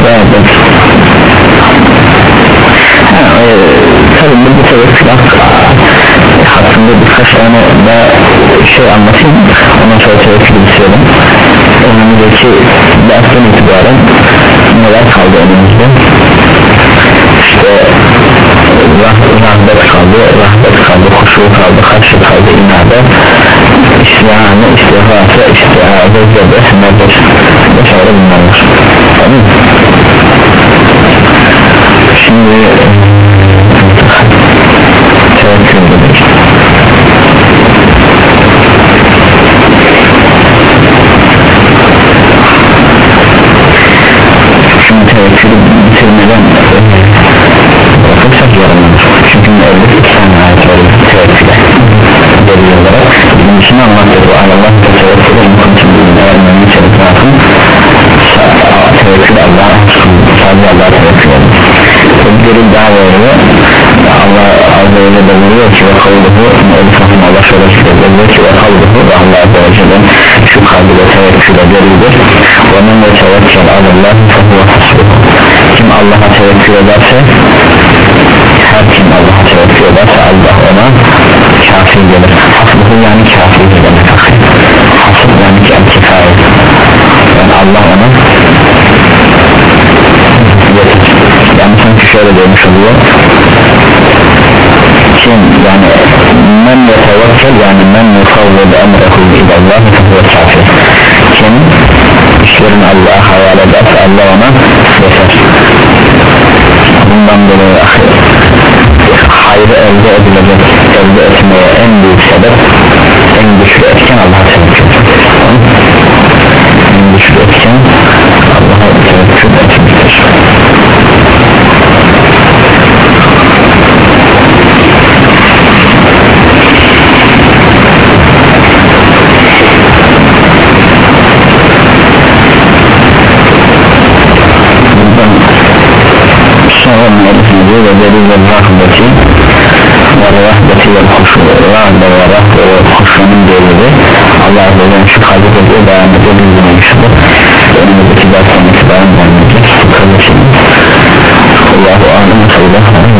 Speaker 1: gereken birincisi evet tabi bu tevekkül hakkında birkaç tane daha şey anlatayım. Ondan sonra tevekkülü bitirelim önümüzdeki dersten itibaren neler kaldı önümüzde? İşte rahmet kaldı rahmet kaldı kuşu kaldı kaçı kaldı inade isyanı istihası istihaze zebeh nedir vesaire bunlar var. Tamam. Şimdi tevekkül olarak birincisini anlatıyor Allah da tevekküle imkançın bilin eğer mümin çeliklatın tevekkül Allah'a sadece Allah'a tevekkül edin bir delil daha veriyor Allah Azze ve Celle buyuruyor ki ve kavluhu Elifahın Allah şöyle zikrediyor ki ve kavluhu ve Allah Azze ve Celle şu kalbide tevekküle delildir ve men ve tevekkül Allah fehuve hasbuhu kim Allah'a tevekkül ederse her kim Allah'a tevekkül ederse Allah ona kafi gelir. Hasbuhu yani kafi demek hasb yani el-kifayet yani Allah ona yani sanki şöyle demiş oluyor. Kim yani men yetevekkel yani men yufavved emrehu ilallah fehuve kafir. Kim işlerini Allah'a hayal ederse Allah ona yeter. Bundan dolayı hayrı elde edilecek elde etmeye en büyük sebep en güçlü etken Allah'a tevekkül en güçlü etken Allah'a tevekkül etmektir. Sonra müellif diyor ve delil ve rahmeti ve kuşu Râhde ve rahde ve kuşunun devleri Allah Azze şu kalbet ediyor devam ediyor bildiğine yaşadı önümüzdeki dersten itibaren devam edecek kardeşim Allahu alem ve sallallahu aleyhi